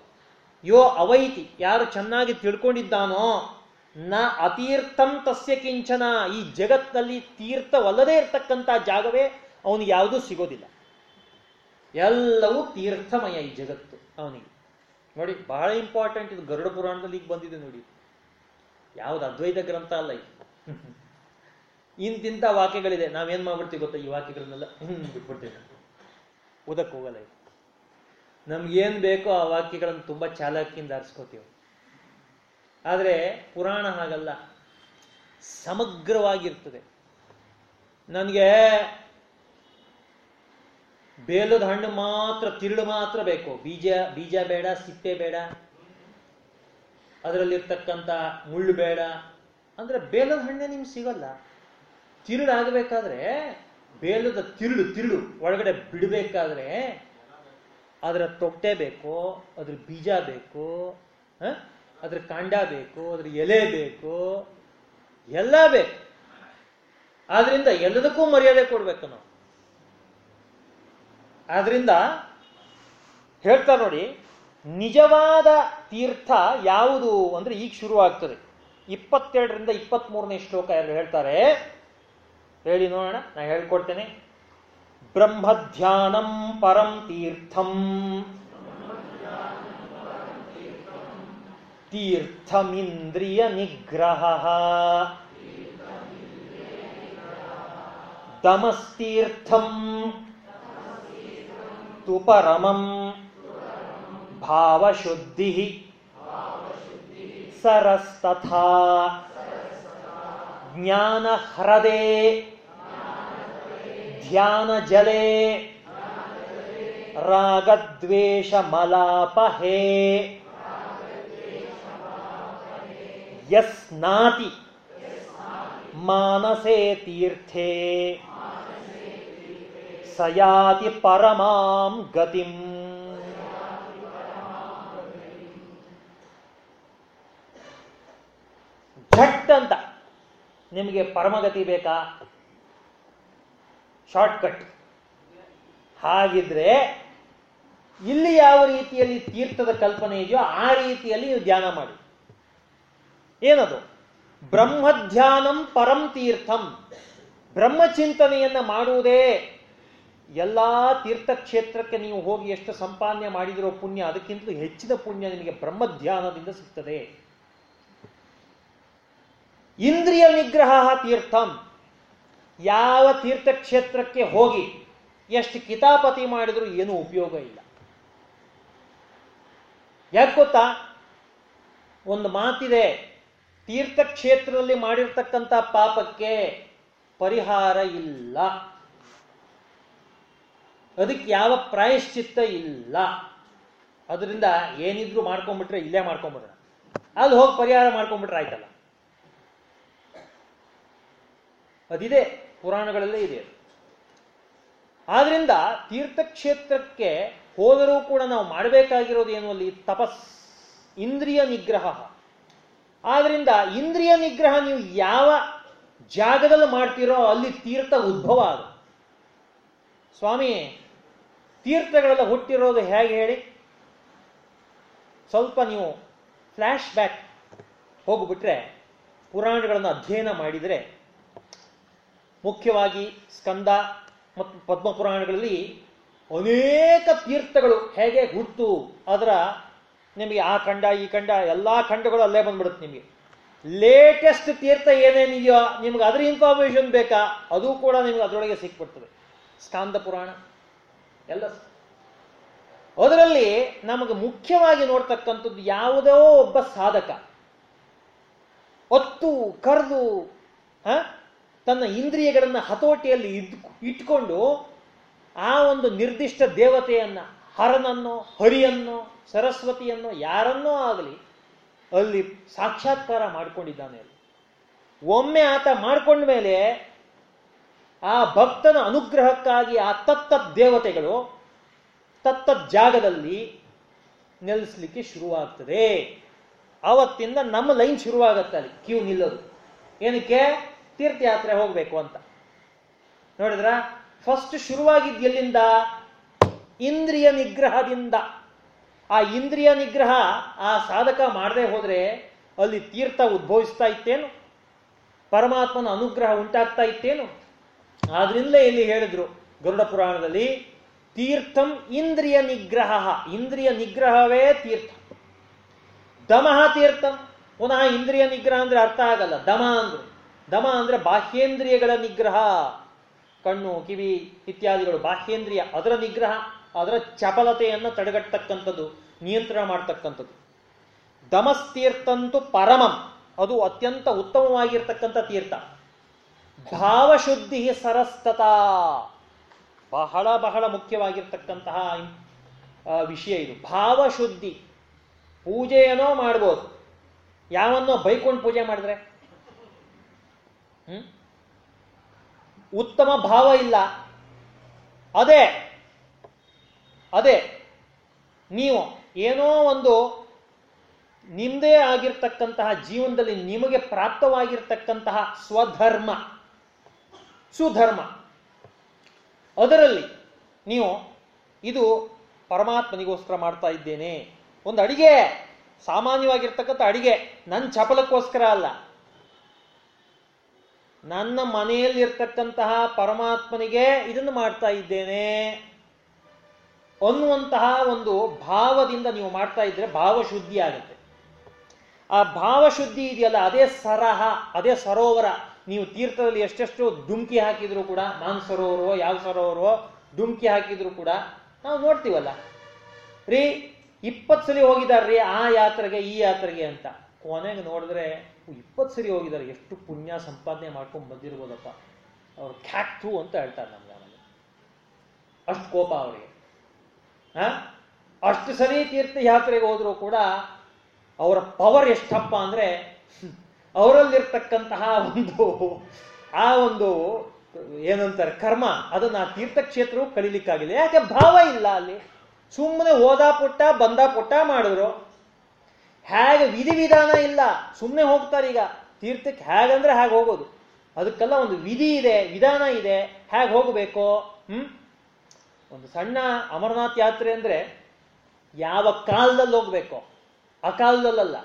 ಯೋ ಅವೈತಿ, ಯಾರು ಚೆನ್ನಾಗಿ ತಿಳ್ಕೊಂಡಿದ್ದಾನೋ, ನ ಅತೀರ್ಥಂ ತಸ್ಯ ಕಿಂಚನ, ಈ ಜಗತ್ತಿನಲ್ಲಿ ತೀರ್ಥವಲ್ಲದೆ ಇರ್ತಕ್ಕಂಥ ಜಾಗವೇ, ಅವನಿಗೆ ಯಾವುದೂ ಸಿಗೋದಿಲ್ಲ. ಎಲ್ಲವೂ ತೀರ್ಥಮಯ ಈ ಜಗತ್ತು. ಅವನಿಗೆ ನೋಡಿ ಬಹಳ ಇಂಪಾರ್ಟೆಂಟ್ ಇದು. ಗರುಡ ಪುರಾಣದಲ್ಲಿ ಈಗ ಬಂದಿದೆ ನೋಡಿ. ಯಾವ್ದು ಅದ್ವೈತ ಗ್ರಂಥ ಅಲ್ಲ ಇದು. ಇಂತಿಂಥ ವಾಕ್ಯಗಳಿದೆ. ನಾವೇನ್ ಮಾಡ್ಬಿಡ್ತೀವಿ ಗೊತ್ತಾ ಈ ವಾಕ್ಯಗಳನ್ನೆಲ್ಲ? ಹ್ಮ್ ಬಿಟ್ಬಿಡ್ತೀವಿ. ಓದಕ್ಕೆ ಹೋಗಲ್ಲ ಇದು. ನಮ್ಗೇನ್ ಬೇಕೋ ಆ ವಾಕ್ಯಗಳನ್ನು ತುಂಬಾ ಚಾಲಕಿಯಿಂದ ಆರಿಸ್ಕೋತೀವಿ. ಆದರೆ ಪುರಾಣ ಹಾಗಲ್ಲ. ಸಮಗ್ರವಾಗಿರ್ತದೆ. ನನಗೆ ಬೇಲದ ಹಣ್ಣು ಮಾತ್ರ, ತಿರುಳು ಮಾತ್ರ ಬೇಕು. ಬೀಜ ಬೀಜ ಬೇಡ, ಸಿಪ್ಪೆ ಬೇಡ. ಅದರಲ್ಲಿರ್ತಕ್ಕಂಥ ಮುಳ್ಳು ಬೇಡ. ಅಂದ್ರೆ ಬೇಲದ ಹಣ್ಣೆ ನಿಮ್ಗೆ ಸಿಗಲ್ಲ. ತಿರುಳು ಆಗಬೇಕಾದ್ರೆ ಬೇಲದ ತಿರುಳು ತಿರುಳು ಒಳಗಡೆ ಬಿಡಬೇಕಾದ್ರೆ ಅದರ ತೊಟ್ಟೆ ಬೇಕು, ಅದ್ರ ಬೀಜ ಬೇಕು? ಅದ್ರ ಕಾಂಡ ಬೇಕು, ಅದ್ರ ಎಲೆ ಬೇಕು, ಎಲ್ಲ ಬೇಕು. ಆದ್ರಿಂದ ಎಲ್ಲದಕ್ಕೂ ಮರ್ಯಾದೆ ಕೊಡ್ಬೇಕು ನಾವು. ಆದ್ರಿಂದ ಹೇಳ್ತಾ ನೋಡಿ, ನಿಜವಾದ ತೀರ್ಥ ಯಾವುದು ಅಂದ್ರೆ ಈಗ ಶುರುವಾಗ್ತದೆ. ಇಪ್ಪತ್ತೆರಡರಿಂದ ಇಪ್ಪತ್ತ್ ಮೂರನೇ ಶ್ಲೋಕ ಎಲ್ಲ ಹೇಳ್ತಾರೆ? ಹೇಳಿ ನೋಡೋಣ, ನಾ ಹೇಳ್ಕೊಡ್ತೇನೆ. ಬ್ರಹ್ಮಧ್ಯಾನಂ ಪರಂ ತೀರ್ಥಂ. ತೀರ್ಥಮಿಂದ್ರಿಯ ನಿಗ್ರಹ ದಮಸ್ತೀರ್ಥಂ. ತು ಪರಮಂ ಭಾವಶುದ್ಧಿ ಸರಸ್ತಥಾ ಜ್ಞಾನಹ್ರದೆ ಧ್ಯಾನ ಜಲೇ ರಾಗದ್ವೇಷ ಮಲಾಪಹೇ ಸಯಾತಿ ಪರಮಾಂ ಗತಿಂ ಝಟ್ ಅಂತ. ನಿಮಗೆ ಪರಮಗತಿ ಬೇಕಾ? ಶಾರ್ಟ್ಕಟ್. ಹಾಗಿದ್ರೆ ಇಲ್ಲಿ ಯಾವ ರೀತಿಯಲ್ಲಿ ತೀರ್ಥದ ಕಲ್ಪನೆ ಇದೆಯೋ ಆ ರೀತಿಯಲ್ಲಿ ನೀವು ಧ್ಯಾನ ಮಾಡಿ. ಏನದು? ಬ್ರಹ್ಮಧ್ಯಾನಂ ಪರಂ ತೀರ್ಥಂ. ಬ್ರಹ್ಮಚಿಂತನೆಯನ್ನ ಮಾಡುವುದೇ ಎಲ್ಲ ತೀರ್ಥಕ್ಷೇತ್ರಕ್ಕೆ ನೀವು ಹೋಗಿ ಎಷ್ಟು ಸಂಪಾದನೆ ಮಾಡಿದಿರೋ ಪುಣ್ಯ ಅದಕ್ಕಿಂತಲೂ ಹೆಚ್ಚಿನ ಪುಣ್ಯ ನಿಮಗೆ ಬ್ರಹ್ಮಧ್ಯಾನದಿಂದ ಸಿಗ್ತದೆ. ಇಂದ್ರಿಯ ನಿಗ್ರಹ ತೀರ್ಥಂ. ಯಾವ ತೀರ್ಥಕ್ಷೇತ್ರಕ್ಕೆ ಹೋಗಿ ಎಷ್ಟು ಕಿತಾಪತಿ ಮಾಡಿದರೂ ಏನೂ ಉಪಯೋಗ ಇಲ್ಲ. ಯಾಕೆ ಗೊತ್ತಾ? ಒಂದು ಮಾತಿದೆ, ತೀರ್ಥಕ್ಷೇತ್ರದಲ್ಲಿ ಮಾಡಿರ್ತಕ್ಕಂಥ ಪಾಪಕ್ಕೆ ಪರಿಹಾರ ಇಲ್ಲ. ಅದಕ್ಕೆ ಯಾವ ಪ್ರಾಯಶ್ಚಿತ್ತ ಇಲ್ಲ. ಅದರಿಂದ ಏನಿದ್ರು ಮಾಡ್ಕೊಂಡ್ಬಿಟ್ರೆ ಇಲ್ಲೇ ಮಾಡ್ಕೊಂಡ್ಬಿಡೋಣ. ಅಲ್ಲಿ ಹೋಗಿ ಪರಿಹಾರ ಮಾಡ್ಕೊಂಡ್ಬಿಟ್ರೆ ಆಯ್ತಲ್ಲ. ಅದಿದೆ, ಪುರಾಣಗಳಲ್ಲೇ ಇದೆ ಆದ್ರಿಂದ ತೀರ್ಥಕ್ಷೇತ್ರಕ್ಕೆ ಹೋದರೂ ಕೂಡ ನಾವು ಮಾಡಬೇಕಾಗಿರೋದು ಏನು ಅಲ್ಲಿ? ತಪಸ್, ಇಂದ್ರಿಯ ನಿಗ್ರಹ. ಆದ್ರಿಂದ ಇಂದ್ರಿಯ ನಿಗ್ರಹ ನೀವು ಯಾವ ಜಾಗದಲ್ಲಿ ಮಾಡ್ತೀರೋ ಅಲ್ಲಿ ತೀರ್ಥ ಉದ್ಭವ ಅದು. ಸ್ವಾಮಿ ತೀರ್ಥಗಳೆಲ್ಲ ಹುಟ್ಟಿರೋದು ಹೇಗೆ ಹೇಳಿ? ಸ್ವಲ್ಪ ನೀವು ಫ್ಲ್ಯಾಶ್ ಬ್ಯಾಕ್ ಹೋಗಿಬಿಟ್ರೆ ಪುರಾಣಗಳನ್ನು ಅಧ್ಯಯನ ಮಾಡಿದರೆ ಮುಖ್ಯವಾಗಿ ಸ್ಕಂದ ಮತ್ತು ಪದ್ಮ ಪುರಾಣಗಳಲ್ಲಿ ಅನೇಕ ತೀರ್ಥಗಳು ಹೇಗೆ ಹುಟ್ಟು, ಅದರ ನಿಮಗೆ ಆ ಖಂಡ, ಈ ಖಂಡ, ಎಲ್ಲ ಖಂಡಗಳು ಅಲ್ಲೇ ಬಂದ್ಬಿಡುತ್ತೆ ನಿಮಗೆ. ಲೇಟೆಸ್ಟ್ ತೀರ್ಥ ಏನೇನಿದೆಯೋ ನಿಮ್ಗೆ ಅದ್ರ ಇನ್ಫಾರ್ಮೇಷನ್ ಬೇಕಾ? ಅದು ಕೂಡ ನಿಮ್ಗೆ ಅದರೊಳಗೆ ಸಿಕ್ಬಿಡ್ತದೆ. ಸ್ಕಾಂದ ಪುರಾಣ. ಎಲ್ಲ ಅದರಲ್ಲಿ ನಮಗೆ ಮುಖ್ಯವಾಗಿ ನೋಡ್ತಕ್ಕಂಥದ್ದು ಯಾವುದೋ ಒಬ್ಬ ಸಾಧಕ. ಒತ್ತು ಕರೆದು ತನ್ನ ಇಂದ್ರಿಯಗಳನ್ನು ಹತೋಟಿಯಲ್ಲಿ ಇದ್ ಇಟ್ಕೊಂಡು ಆ ಒಂದು ನಿರ್ದಿಷ್ಟ ದೇವತೆಯನ್ನ, ಹರನನ್ನು, ಹರಿಯನ್ನೋ, ಸರಸ್ವತಿಯನ್ನೋ, ಯಾರನ್ನೋ ಆಗಲಿ ಅಲ್ಲಿ ಸಾಕ್ಷಾತ್ಕಾರ ಮಾಡ್ಕೊಂಡಿದ್ದಾನೆ ಒಮ್ಮೆ ಆತ ಮಾಡ್ಕೊಂಡ ಮೇಲೆ ಆ ಭಕ್ತನ ಅನುಗ್ರಹಕ್ಕಾಗಿ ಆ ತತ್ತ ದೇವತೆಗಳು ತತ್ತ ಜಾಗದಲ್ಲಿ ನೆಲೆಸಲಿಕ್ಕೆ ಶುರುವಾಗ್ತದೆ. ಆವತ್ತಿಂದ ನಮ್ಮ ಲೈನ್ ಶುರುವಾಗತ್ತೆ ಅಲ್ಲಿ, ಕ್ಯೂ ನಿಲ್ಲೋದು. ಏನಕ್ಕೆ? ತೀರ್ಥಯಾತ್ರೆ ಹೋಗಬೇಕು ಅಂತ. ನೋಡಿದ್ರ? ಫಸ್ಟ್ ಶುರುವಾಗಿದ್ದು ಎಲ್ಲಿಂದ? ಇಂದ್ರಿಯ ನಿಗ್ರಹದಿಂದ. ಆ ಇಂದ್ರಿಯ ನಿಗ್ರಹ ಆ ಸಾಧಕ ಮಾಡದೆ ಹೋದರೆ ಅಲ್ಲಿ ತೀರ್ಥ ಉದ್ಭವಿಸ್ತಾ ಇತ್ತೇನು? ಪರಮಾತ್ಮನ ಅನುಗ್ರಹ ಉಂಟಾಗ್ತಾ ಇತ್ತೇನು? ಆದ್ರಿಂದಲೇ ಇಲ್ಲಿ ಹೇಳಿದ್ರು ಗರುಡ ಪುರಾಣದಲ್ಲಿ, ತೀರ್ಥಂ ಇಂದ್ರಿಯ ನಿಗ್ರಹ. ಇಂದ್ರಿಯ ನಿಗ್ರಹವೇ ತೀರ್ಥ. ದಮಃ ತೀರ್ಥಂ. ಪುನಃ ಇಂದ್ರಿಯ ನಿಗ್ರಹ ಅಂದ್ರೆ ಅರ್ಥ ಆಗಲ್ಲ. ದಮ ಅಂದ್ರೆ. ದಮ ಅಂದ್ರೆ ಬಾಹ್ಯೇಂದ್ರಿಯಗಳ ನಿಗ್ರಹ. ಕಣ್ಣು, ಕಿವಿ ಇತ್ಯಾದಿಗಳು, ಬಾಹ್ಯೇಂದ್ರಿಯ, ಅದರ ನಿಗ್ರಹ, ಅದರ ಚಪಲತೆಯನ್ನು ತಡೆಗಟ್ಟತಕ್ಕಂಥದ್ದು, ನಿಯಂತ್ರಣ ಮಾಡ್ತಕ್ಕಂಥದ್ದು. ದಮಸ್ತೀರ್ಥಂತೂ ಪರಮಂ. ಅದು ಅತ್ಯಂತ ಉತ್ತಮವಾಗಿರ್ತಕ್ಕಂಥ ತೀರ್ಥ. ಭಾವಶುದ್ಧಿ ಸರಸ್ತತ. ಬಹಳ ಬಹಳ ಮುಖ್ಯವಾಗಿರ್ತಕ್ಕಂತಹ ವಿಷಯ ಇದು. ಭಾವಶುದ್ಧಿ. ಪೂಜೆಯನ್ನೋ ಮಾಡ್ಬೋದು. ಯಾವನ್ನೋ ಬೈಕೊಂಡು ಪೂಜೆ ಮಾಡಿದ್ರೆ? ಉತ್ತಮ ಭಾವ ಇಲ್ಲ. ಅದೇ ಅದೇ, ನೀವು ಏನೋ ಒಂದು ನಿಮ್ಮದೇ ಆಗಿರ್ತಕ್ಕಂತಹ ಜೀವನದಲ್ಲಿ ನಿಮಗೆ ಪ್ರಾಪ್ತವಾಗಿರ್ತಕ್ಕಂತಹ ಸ್ವಧರ್ಮ. ಸುಧರ್ಮ. ಅದರಲ್ಲಿ ನೀವು ಇದು ಪರಮಾತ್ಮನಿಗೋಸ್ಕರ ಮಾಡ್ತಾ ಇದ್ದೇನೆ. ಒಂದು ಅಡಿಗೆ, ಸಾಮಾನ್ಯವಾಗಿರ್ತಕ್ಕಂಥ ಅಡಿಗೆ ನನ್ನ ಚಪಲಕ್ಕೋಸ್ಕರ ಅಲ್ಲ. ನನ್ನ ಮನೆಯಲ್ಲಿರ್ತಕ್ಕಂತಹ ಪರಮಾತ್ಮನಿಗೆ ಇದನ್ನು ಮಾಡ್ತಾ ಇದ್ದೇನೆ. ಅನ್ನುವಂತಹ ಒಂದು ಭಾವದಿಂದ ನೀವು ಮಾಡ್ತಾ ಇದ್ರೆ ಭಾವಶುದ್ಧಿ ಆಗುತ್ತೆ. ಆ ಭಾವಶುದ್ಧಿ ಇದೆಯಲ್ಲ, ಅದೇ ಸರಹ, ಅದೇ ಸರೋವರ. ನೀವು ತೀರ್ಥದಲ್ಲಿ ಎಷ್ಟೆಷ್ಟು ಡುಮ್ಕಿ ಹಾಕಿದ್ರು ಕೂಡ ಮಾನ್ ಸರೋವರವೋ ಯಾವ ಸರೋವರೋ ಡುಮ್ಕಿ ಹಾಕಿದ್ರು ಕೂಡ ನಾವು ನೋಡ್ತೀವಲ್ಲ. ರೀ, ಇಪ್ಪತ್ತು ಸಲ ಹೋಗಿದಾರ್ರಿ ಆ ಯಾತ್ರೆಗೆ, ಈ ಯಾತ್ರೆಗೆ ಅಂತ. ಕೊನೆಗೆ ನೋಡಿದ್ರೆ ಇಪ್ಪತ್ತು ಸರಿ ಹೋಗಿದ್ದಾರೆ. ಎಷ್ಟು ಪುಣ್ಯ ಸಂಪಾದನೆ ಮಾಡ್ಕೊಂಡು ಬಂದಿರ್ಬೋದಪ್ಪ. ಅವ್ರು ಖ್ಯಾಕ್ತು ಅಂತ ಹೇಳ್ತಾರೆ ನಮ್ಗೆ ಆಮೇಲೆ ಅಷ್ಟು ಕೋಪ ಅವರಿಗೆ. ಹ? ಅಷ್ಟು ಸರಿ ತೀರ್ಥಯಾತ್ರೆಗೆ ಹೋದರೂ ಕೂಡ ಅವರ ಪವರ್ ಎಷ್ಟಪ್ಪ ಅಂದ್ರೆ ಅವರಲ್ಲಿರ್ತಕ್ಕಂತಹ ಒಂದು, ಆ ಒಂದು, ಏನಂತಾರೆ, ಕರ್ಮ, ಅದನ್ನ ಆ ತೀರ್ಥಕ್ಷೇತ್ರವು ಕಲೀಲಿಕ್ಕಾಗಿಲ್ಲ ಯಾಕೆ? ಭಾವ ಇಲ್ಲ ಅಲ್ಲಿ. ಸುಮ್ಮನೆ ಓದಾ ಪುಟ್ಟ, ಬಂದ ಪುಟ್ಟ ಮಾಡಿದ್ರು. ಹೇಗೆ ವಿಧಿವಿಧಾನ ಇಲ್ಲ. ಸುಮ್ಮನೆ ಹೋಗ್ತಾರೆ ಈಗ. ತೀರ್ಥಕ್ಕೆ ಹೇಗಂದ್ರೆ ಹೇಗೆ ಹೋಗೋದು. ಅದಕ್ಕೆಲ್ಲ ಒಂದು ವಿಧಿ ಇದೆ, ವಿಧಾನ ಇದೆ. ಹೇಗೆ ಹೋಗಬೇಕು? ಹ್ಮ್? ಒಂದು ಸಣ್ಣ ಅಮರನಾಥ್ ಯಾತ್ರೆ ಅಂದ್ರೆ ಯಾವ ಕಾಲದಲ್ಲಿ ಹೋಗ್ಬೇಕು? ಆ ಕಾಲದಲ್ಲಲ್ಲ.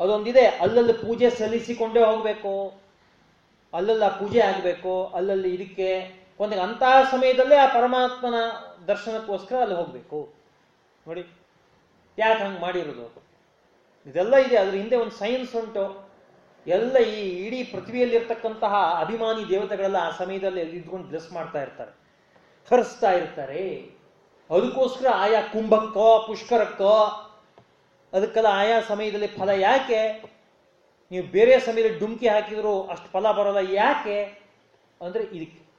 ಅದೊಂದಿದೆ, ಅಲ್ಲಲ್ಲಿ ಪೂಜೆ ಸಲ್ಲಿಸಿಕೊಂಡೇ ಹೋಗಬೇಕು. ಅಲ್ಲಲ್ಲಿ ಆ ಪೂಜೆ ಆಗಬೇಕು, ಅಲ್ಲಲ್ಲಿ ಇದಕ್ಕೆ ಕೊನೆಗೆ ಅಂತಹ ಸಮಯದಲ್ಲೇ ಆ ಪರಮಾತ್ಮನ ದರ್ಶನಕ್ಕೋಸ್ಕರ ಅಲ್ಲಿ ಹೋಗ್ಬೇಕು. ನೋಡಿ, ಯಾಕೆ ಹಂಗೆ ಮಾಡಿರೋದು? ಇದೆಲ್ಲ ಇದೆ, ಅದ್ರ ಹಿಂದೆ ಒಂದು ಸೈನ್ಸ್ ಉಂಟು. ಎಲ್ಲ ಈ ಇಡೀ ಪೃಥ್ವಿಯಲ್ಲಿರ್ತಕ್ಕಂತಹ ಅಭಿಮಾನಿ ದೇವತೆಗಳೆಲ್ಲ ಆ ಸಮಯದಲ್ಲಿ ಇದ್ಕೊಂಡು ಡ್ರೆಸ್ ಮಾಡ್ತಾ ಇರ್ತಾರೆ. ಹರಿಸ್ತಾ ಇರ್ತಾರೆ. ಅದಕ್ಕೋಸ್ಕರ ಆಯಾ ಕುಂಭಕ್ಕೋ, ಪುಷ್ಕರಕ್ಕೋ ಅದಕ್ಕೆಲ್ಲ ಆಯಾ ಸಮಯದಲ್ಲಿ ಫಲ ಯಾಕೆ? ನೀವು ಬೇರೆ ಸಮಯದಲ್ಲಿ ಡುಮ್ಕಿ ಹಾಕಿದ್ರು ಅಷ್ಟು ಫಲ ಬರೋಲ್ಲ. ಯಾಕೆ? ಅಂದ್ರೆ ಇದಕ್ಕೆ.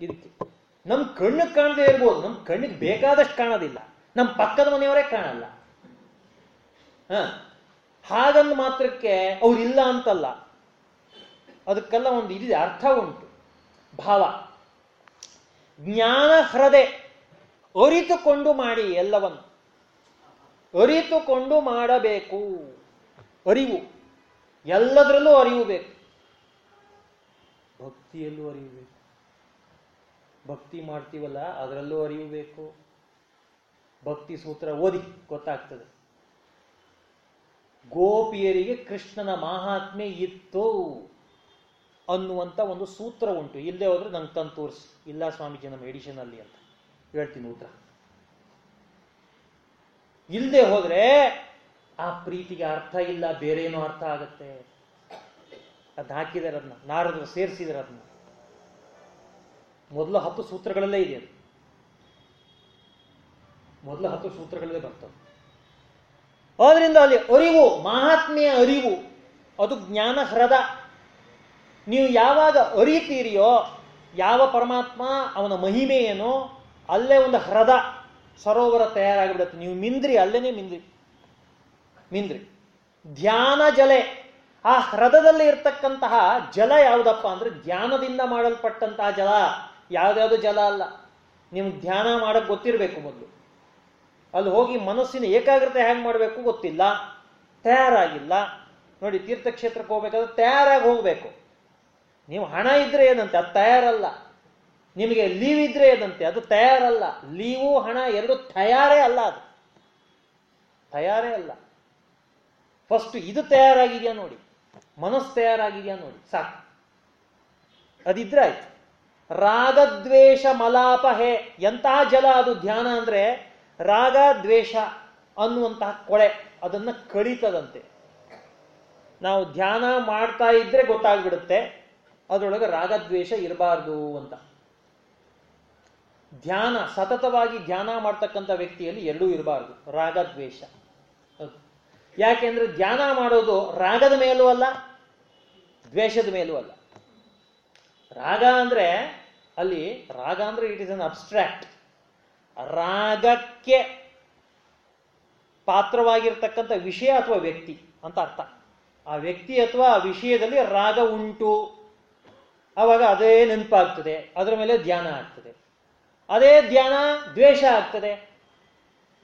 ಇದಕ್ಕೆ. ನಮ್ ಕಣ್ಣಿಗೆ ಕಾಣದೇ ಇರ್ಬೋದು. ನಮ್ ಕಣ್ಣಿಗೆ ಬೇಕಾದಷ್ಟು ಕಾಣೋದಿಲ್ಲ. ನಮ್ಮ ಪಕ್ಕದ ಮನೆಯವರೇ ಕಾಣಲ್ಲ. ಹ. ಹಾಗಂದ್ ಮಾತ್ರಕ್ಕೆ ಅವ್ರಿಲ್ಲ ಅಂತಲ್ಲ. ಅದಕ್ಕೆಲ್ಲ ಒಂದು ಇದಿದೆ, ಅರ್ಥ ಉಂಟು. ಭಾವ. ಜ್ಞಾನ ಹೃದಯ ಅರಿತುಕೊಂಡು ಮಾಡಿ ಎಲ್ಲವನ್ನು. ಅರಿತುಕೊಂಡು ಮಾಡಬೇಕು. ಅರಿವು. ಎಲ್ಲದರಲ್ಲೂ ಅರಿವು ಬೇಕು. ಭಕ್ತಿಯಲ್ಲೂ ಅರಿವು ಬೇಕು. ಭಕ್ತಿ ಮಾಡ್ತೀವಲ್ಲ, ಅದರಲ್ಲೂ ಅರಿವು ಭಕ್ತಿ ಸೂತ್ರ ಓದಿ, ಗೊತ್ತಾಗ್ತದೆ. ಗೋಪಿಯರಿಗೆ ಕೃಷ್ಣನ ಮಹಾತ್ಮೆ ಇತ್ತು ಅನ್ನುವಂಥ ಒಂದು ಸೂತ್ರ ಉಂಟು. ಇಲ್ಲದೆ ಹೋದ್ರೆ ನಂಗೆ ತಂದು ತೋರಿಸಿ. ಇಲ್ಲ ಸ್ವಾಮೀಜಿ, ನಮ್ಮ ಎಡಿಷನ್ ಅಲ್ಲಿ ಅಂತ. ಹೇಳ್ತೀನಿ ಉತ್ತರ. ಇಲ್ಲದೆ ಹೋದ್ರೆ ಆ ಪ್ರೀತಿಗೆ ಅರ್ಥ ಇಲ್ಲ, ಬೇರೆ ಏನೋ ಅರ್ಥ ಆಗತ್ತೆ. ಅದ್ ಹಾಕಿದಾರೆ ಅದನ್ನ ನಾರದರು ಸೇರಿಸಿದಾರೆ ಅದನ್ನ ಮೊದಲ ಹತ್ತು ಸೂತ್ರಗಳಲ್ಲೇ ಇದೆ ಅದು. ಮೊದಲ ಹತ್ತು ಸೂತ್ರಗಳಲ್ಲೇ ಬರ್ತವೆ. ಆದ್ರಿಂದ ಅಲ್ಲಿ ಅರಿವು, ಮಹಾತ್ಮೆಯ ಅರಿವು, ಅದು ಜ್ಞಾನ ಹೃದ ನೀವು ಯಾವಾಗ ಅರಿತೀರಿಯೋ, ಯಾವ ಪರಮಾತ್ಮ ಅವನ ಮಹಿಮೆ ಏನೋ ಅಲ್ಲೇ ಒಂದು ಹೃದ ಸರೋವರ ತಯಾರಾಗಿಬಿಡುತ್ತೆ. ನೀವು ಮಿಂದ್ರಿ, ಅಲ್ಲೇನೆ ಮಿಂದ್ರಿ. ಮಿಂದ್ರಿ. ಧ್ಯಾನ ಜಲೆ. ಆ ಹೃದಯದಲ್ಲಿ ಇರ್ತಕ್ಕಂತಹ ಜಲ ಯಾವುದಪ್ಪ ಅಂದ್ರೆ ಧ್ಯಾನದಿಂದ ಮಾಡಲ್ಪಟ್ಟಂತಹ ಜಲ. ಯಾವುದ್ಯಾವುದೋ ಜಲ ಅಲ್ಲ. ನಿಮ್ಗೆ ಧ್ಯಾನ ಮಾಡಕ್ ಗೊತ್ತಿರಬೇಕು ಮೊದಲು. ಅಲ್ಲಿ ಹೋಗಿ ಮನಸ್ಸಿನ ಏಕಾಗ್ರತೆ ಹ್ಯಾಂಗ್ ಮಾಡಬೇಕು ಗೊತ್ತಿಲ್ಲ. ತಯಾರಾಗಿಲ್ಲ. ನೋಡಿ, ತೀರ್ಥಕ್ಷೇತ್ರಕ್ಕೆ ಹೋಗ್ಬೇಕಾದ್ರೆ ತಯಾರಾಗಿ ಹೋಗ್ಬೇಕು. ನೀವು ಹಣ ಇದ್ರೆ ಏನಂತೆ? ಅದು ತಯಾರಲ್ಲ. ನಿಮಗೆ ಲೀವ್ ಇದ್ರೆ ಅದಂತೆ ಅದು ತಯಾರಲ್ಲ. ಲೀವು ಹಣ ಎರಡು ತಯಾರೇ ಅಲ್ಲ ಅದು. ತಯಾರೇ ಅಲ್ಲ. ಫಸ್ಟ್ ಇದು ತಯಾರಾಗಿದೆಯಾ ನೋಡಿ. ಮನಸ್ಸು ತಯಾರಾಗಿದೆಯಾ ನೋಡಿ. ಸಾಕು. ಅದಿದ್ರೆ ಆಯ್ತು. ರಾಗದ್ವೇಷ ಮಲಾಪ ಹೇ ಎಂತಹ ಜಲ ಅದು ಧ್ಯಾನ ಅಂದ್ರೆ ರಾಗ ದ್ವೇಷ ಅನ್ನುವಂತಹ ಕೊಳೆ. ಅದನ್ನ ಕಳೀತದಂತೆ. ನಾವು ಧ್ಯಾನ ಮಾಡ್ತಾ ಇದ್ರೆ ಗೊತ್ತಾಗ್ಬಿಡುತ್ತೆ. ಅದರೊಳಗೆ ರಾಗದ್ವೇಷ ಇರಬಾರ್ದು ಅಂತ. ಧ್ಯಾನ, ಸತತವಾಗಿ ಧ್ಯಾನ ಮಾಡ್ತಕ್ಕಂಥ ವ್ಯಕ್ತಿಯಲ್ಲಿ ಎರಡೂ ಇರಬಾರ್ದು. ರಾಗದ್ವೇಷ. ದ್ವೇಷ ಯಾಕೆಂದ್ರೆ ಧ್ಯಾನ ಮಾಡೋದು ರಾಗದ ಮೇಲೂ ಅಲ್ಲ, ದ್ವೇಷದ ಮೇಲೂ ಅಲ್ಲ. ರಾಗ ಅಂದ್ರೆ, ಅಲ್ಲಿ ರಾಗ ಅಂದ್ರೆ ಇಟ್ ಇಸ್ ಅನ್ ಅಬ್ಸ್ಟ್ರಾಕ್ಟ್ ರಾಗಕ್ಕೆ ಪಾತ್ರವಾಗಿರ್ತಕ್ಕಂಥ ವಿಷಯ ಅಥವಾ ವ್ಯಕ್ತಿ ಅಂತ ಅರ್ಥ. ಆ ವ್ಯಕ್ತಿ ಅಥವಾ ಆ ವಿಷಯದಲ್ಲಿ ರಾಗ ಉಂಟು. ಆವಾಗ ಅದೇ ನೆನಪಾಗ್ತದೆ. ಅದರ ಮೇಲೆ ಧ್ಯಾನ ಆಗ್ತದೆ. ಅದೇ ಧ್ಯಾನ ದ್ವೇಷ ಆಗ್ತದೆ.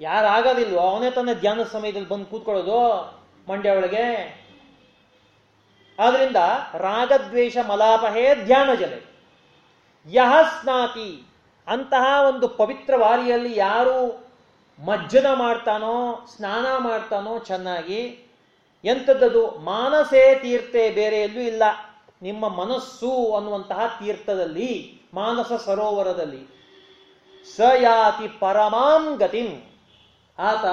ಯಾರು ಆಗೋದಿಲ್ವೋ ಅವನೇ ತನ್ನ ಧ್ಯಾನದ ಸಮಯದಲ್ಲಿ ಬಂದು ಕೂತ್ಕೊಳ್ಳೋದು ಮಂಡ್ಯ ಒಳಗೆ. ಆದ್ರಿಂದ ರಾಗದ್ವೇಷ ಮಲಾಪಹೇ ಧ್ಯಾನ ಜಲೆ. ಯಹ ಸ್ನಾತಿ, ಅಂತಹ ಒಂದು ಪವಿತ್ರ ವಾರಿಯಲ್ಲಿ ಯಾರು ಮಜ್ಜನ ಮಾಡ್ತಾನೋ, ಸ್ನಾನ ಮಾಡ್ತಾನೋ ಚೆನ್ನಾಗಿ, ಎಂಥದ್ದದು ಮಾನಸೇ ತೀರ್ಥೆ ಬೇರೆ ಎಲ್ಲೂ ಇಲ್ಲ. ನಿಮ್ಮ ಮನಸ್ಸು ಅನ್ನುವಂತಹ ತೀರ್ಥದಲ್ಲಿ, ಮಾನಸ ಸರೋವರದಲ್ಲಿ ಸ ಯಾತಿ ಪರಮಾಂ ಗತಿಂ. ಆತ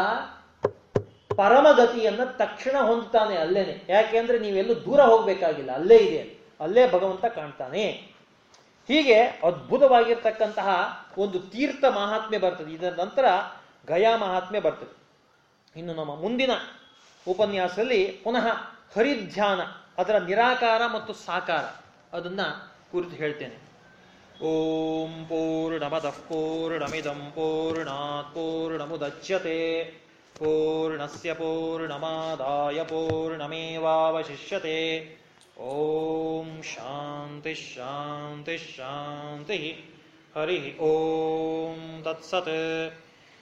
ಪರಮಗತಿಯನ್ನು ತಕ್ಷಣ ಹೊಂದುತ್ತಾನೆ ಅಲ್ಲೇನೆ. ಯಾಕೆಂದ್ರೆ ನೀವೆಲ್ಲೂ ದೂರ ಹೋಗಬೇಕಾಗಿಲ್ಲ. ಅಲ್ಲೇ ಇದೆ. ಅಲ್ಲೇ ಭಗವಂತ ಕಾಣ್ತಾನೆ. ಹೀಗೆ ಅದ್ಭುತವಾಗಿರ್ತಕ್ಕಂತಹ ಒಂದು ತೀರ್ಥ ಮಹಾತ್ಮೆ ಬರ್ತದೆ. ಇದರ ನಂತರ ಗಯಾ ಮಹಾತ್ಮೆ ಬರ್ತದೆ. ಇನ್ನು ನಮ್ಮ ಮುಂದಿನ ಉಪನ್ಯಾಸದಲ್ಲಿ ಪುನಃ ಹರಿಧ್ಯಾನ, ಅದರ ನಿರಾಕಾರ ಮತ್ತು ಸಾಕಾರ, ಅದನ್ನ ಕುರಿತು ಹೇಳ್ತೇನೆ. ॐ पूर्णमदः पूर्णमिदं पूर्णात् पूर्णमुदच्यते। पूर्णस्य पूर्णमादाय पूर्णमेवावशिष्यते। ॐ शान्तिश्शान्तिश्शान्तिः हरिः ॐ तत्सत्।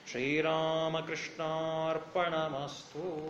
श्रीरामकृष्णार्पणमस्तु।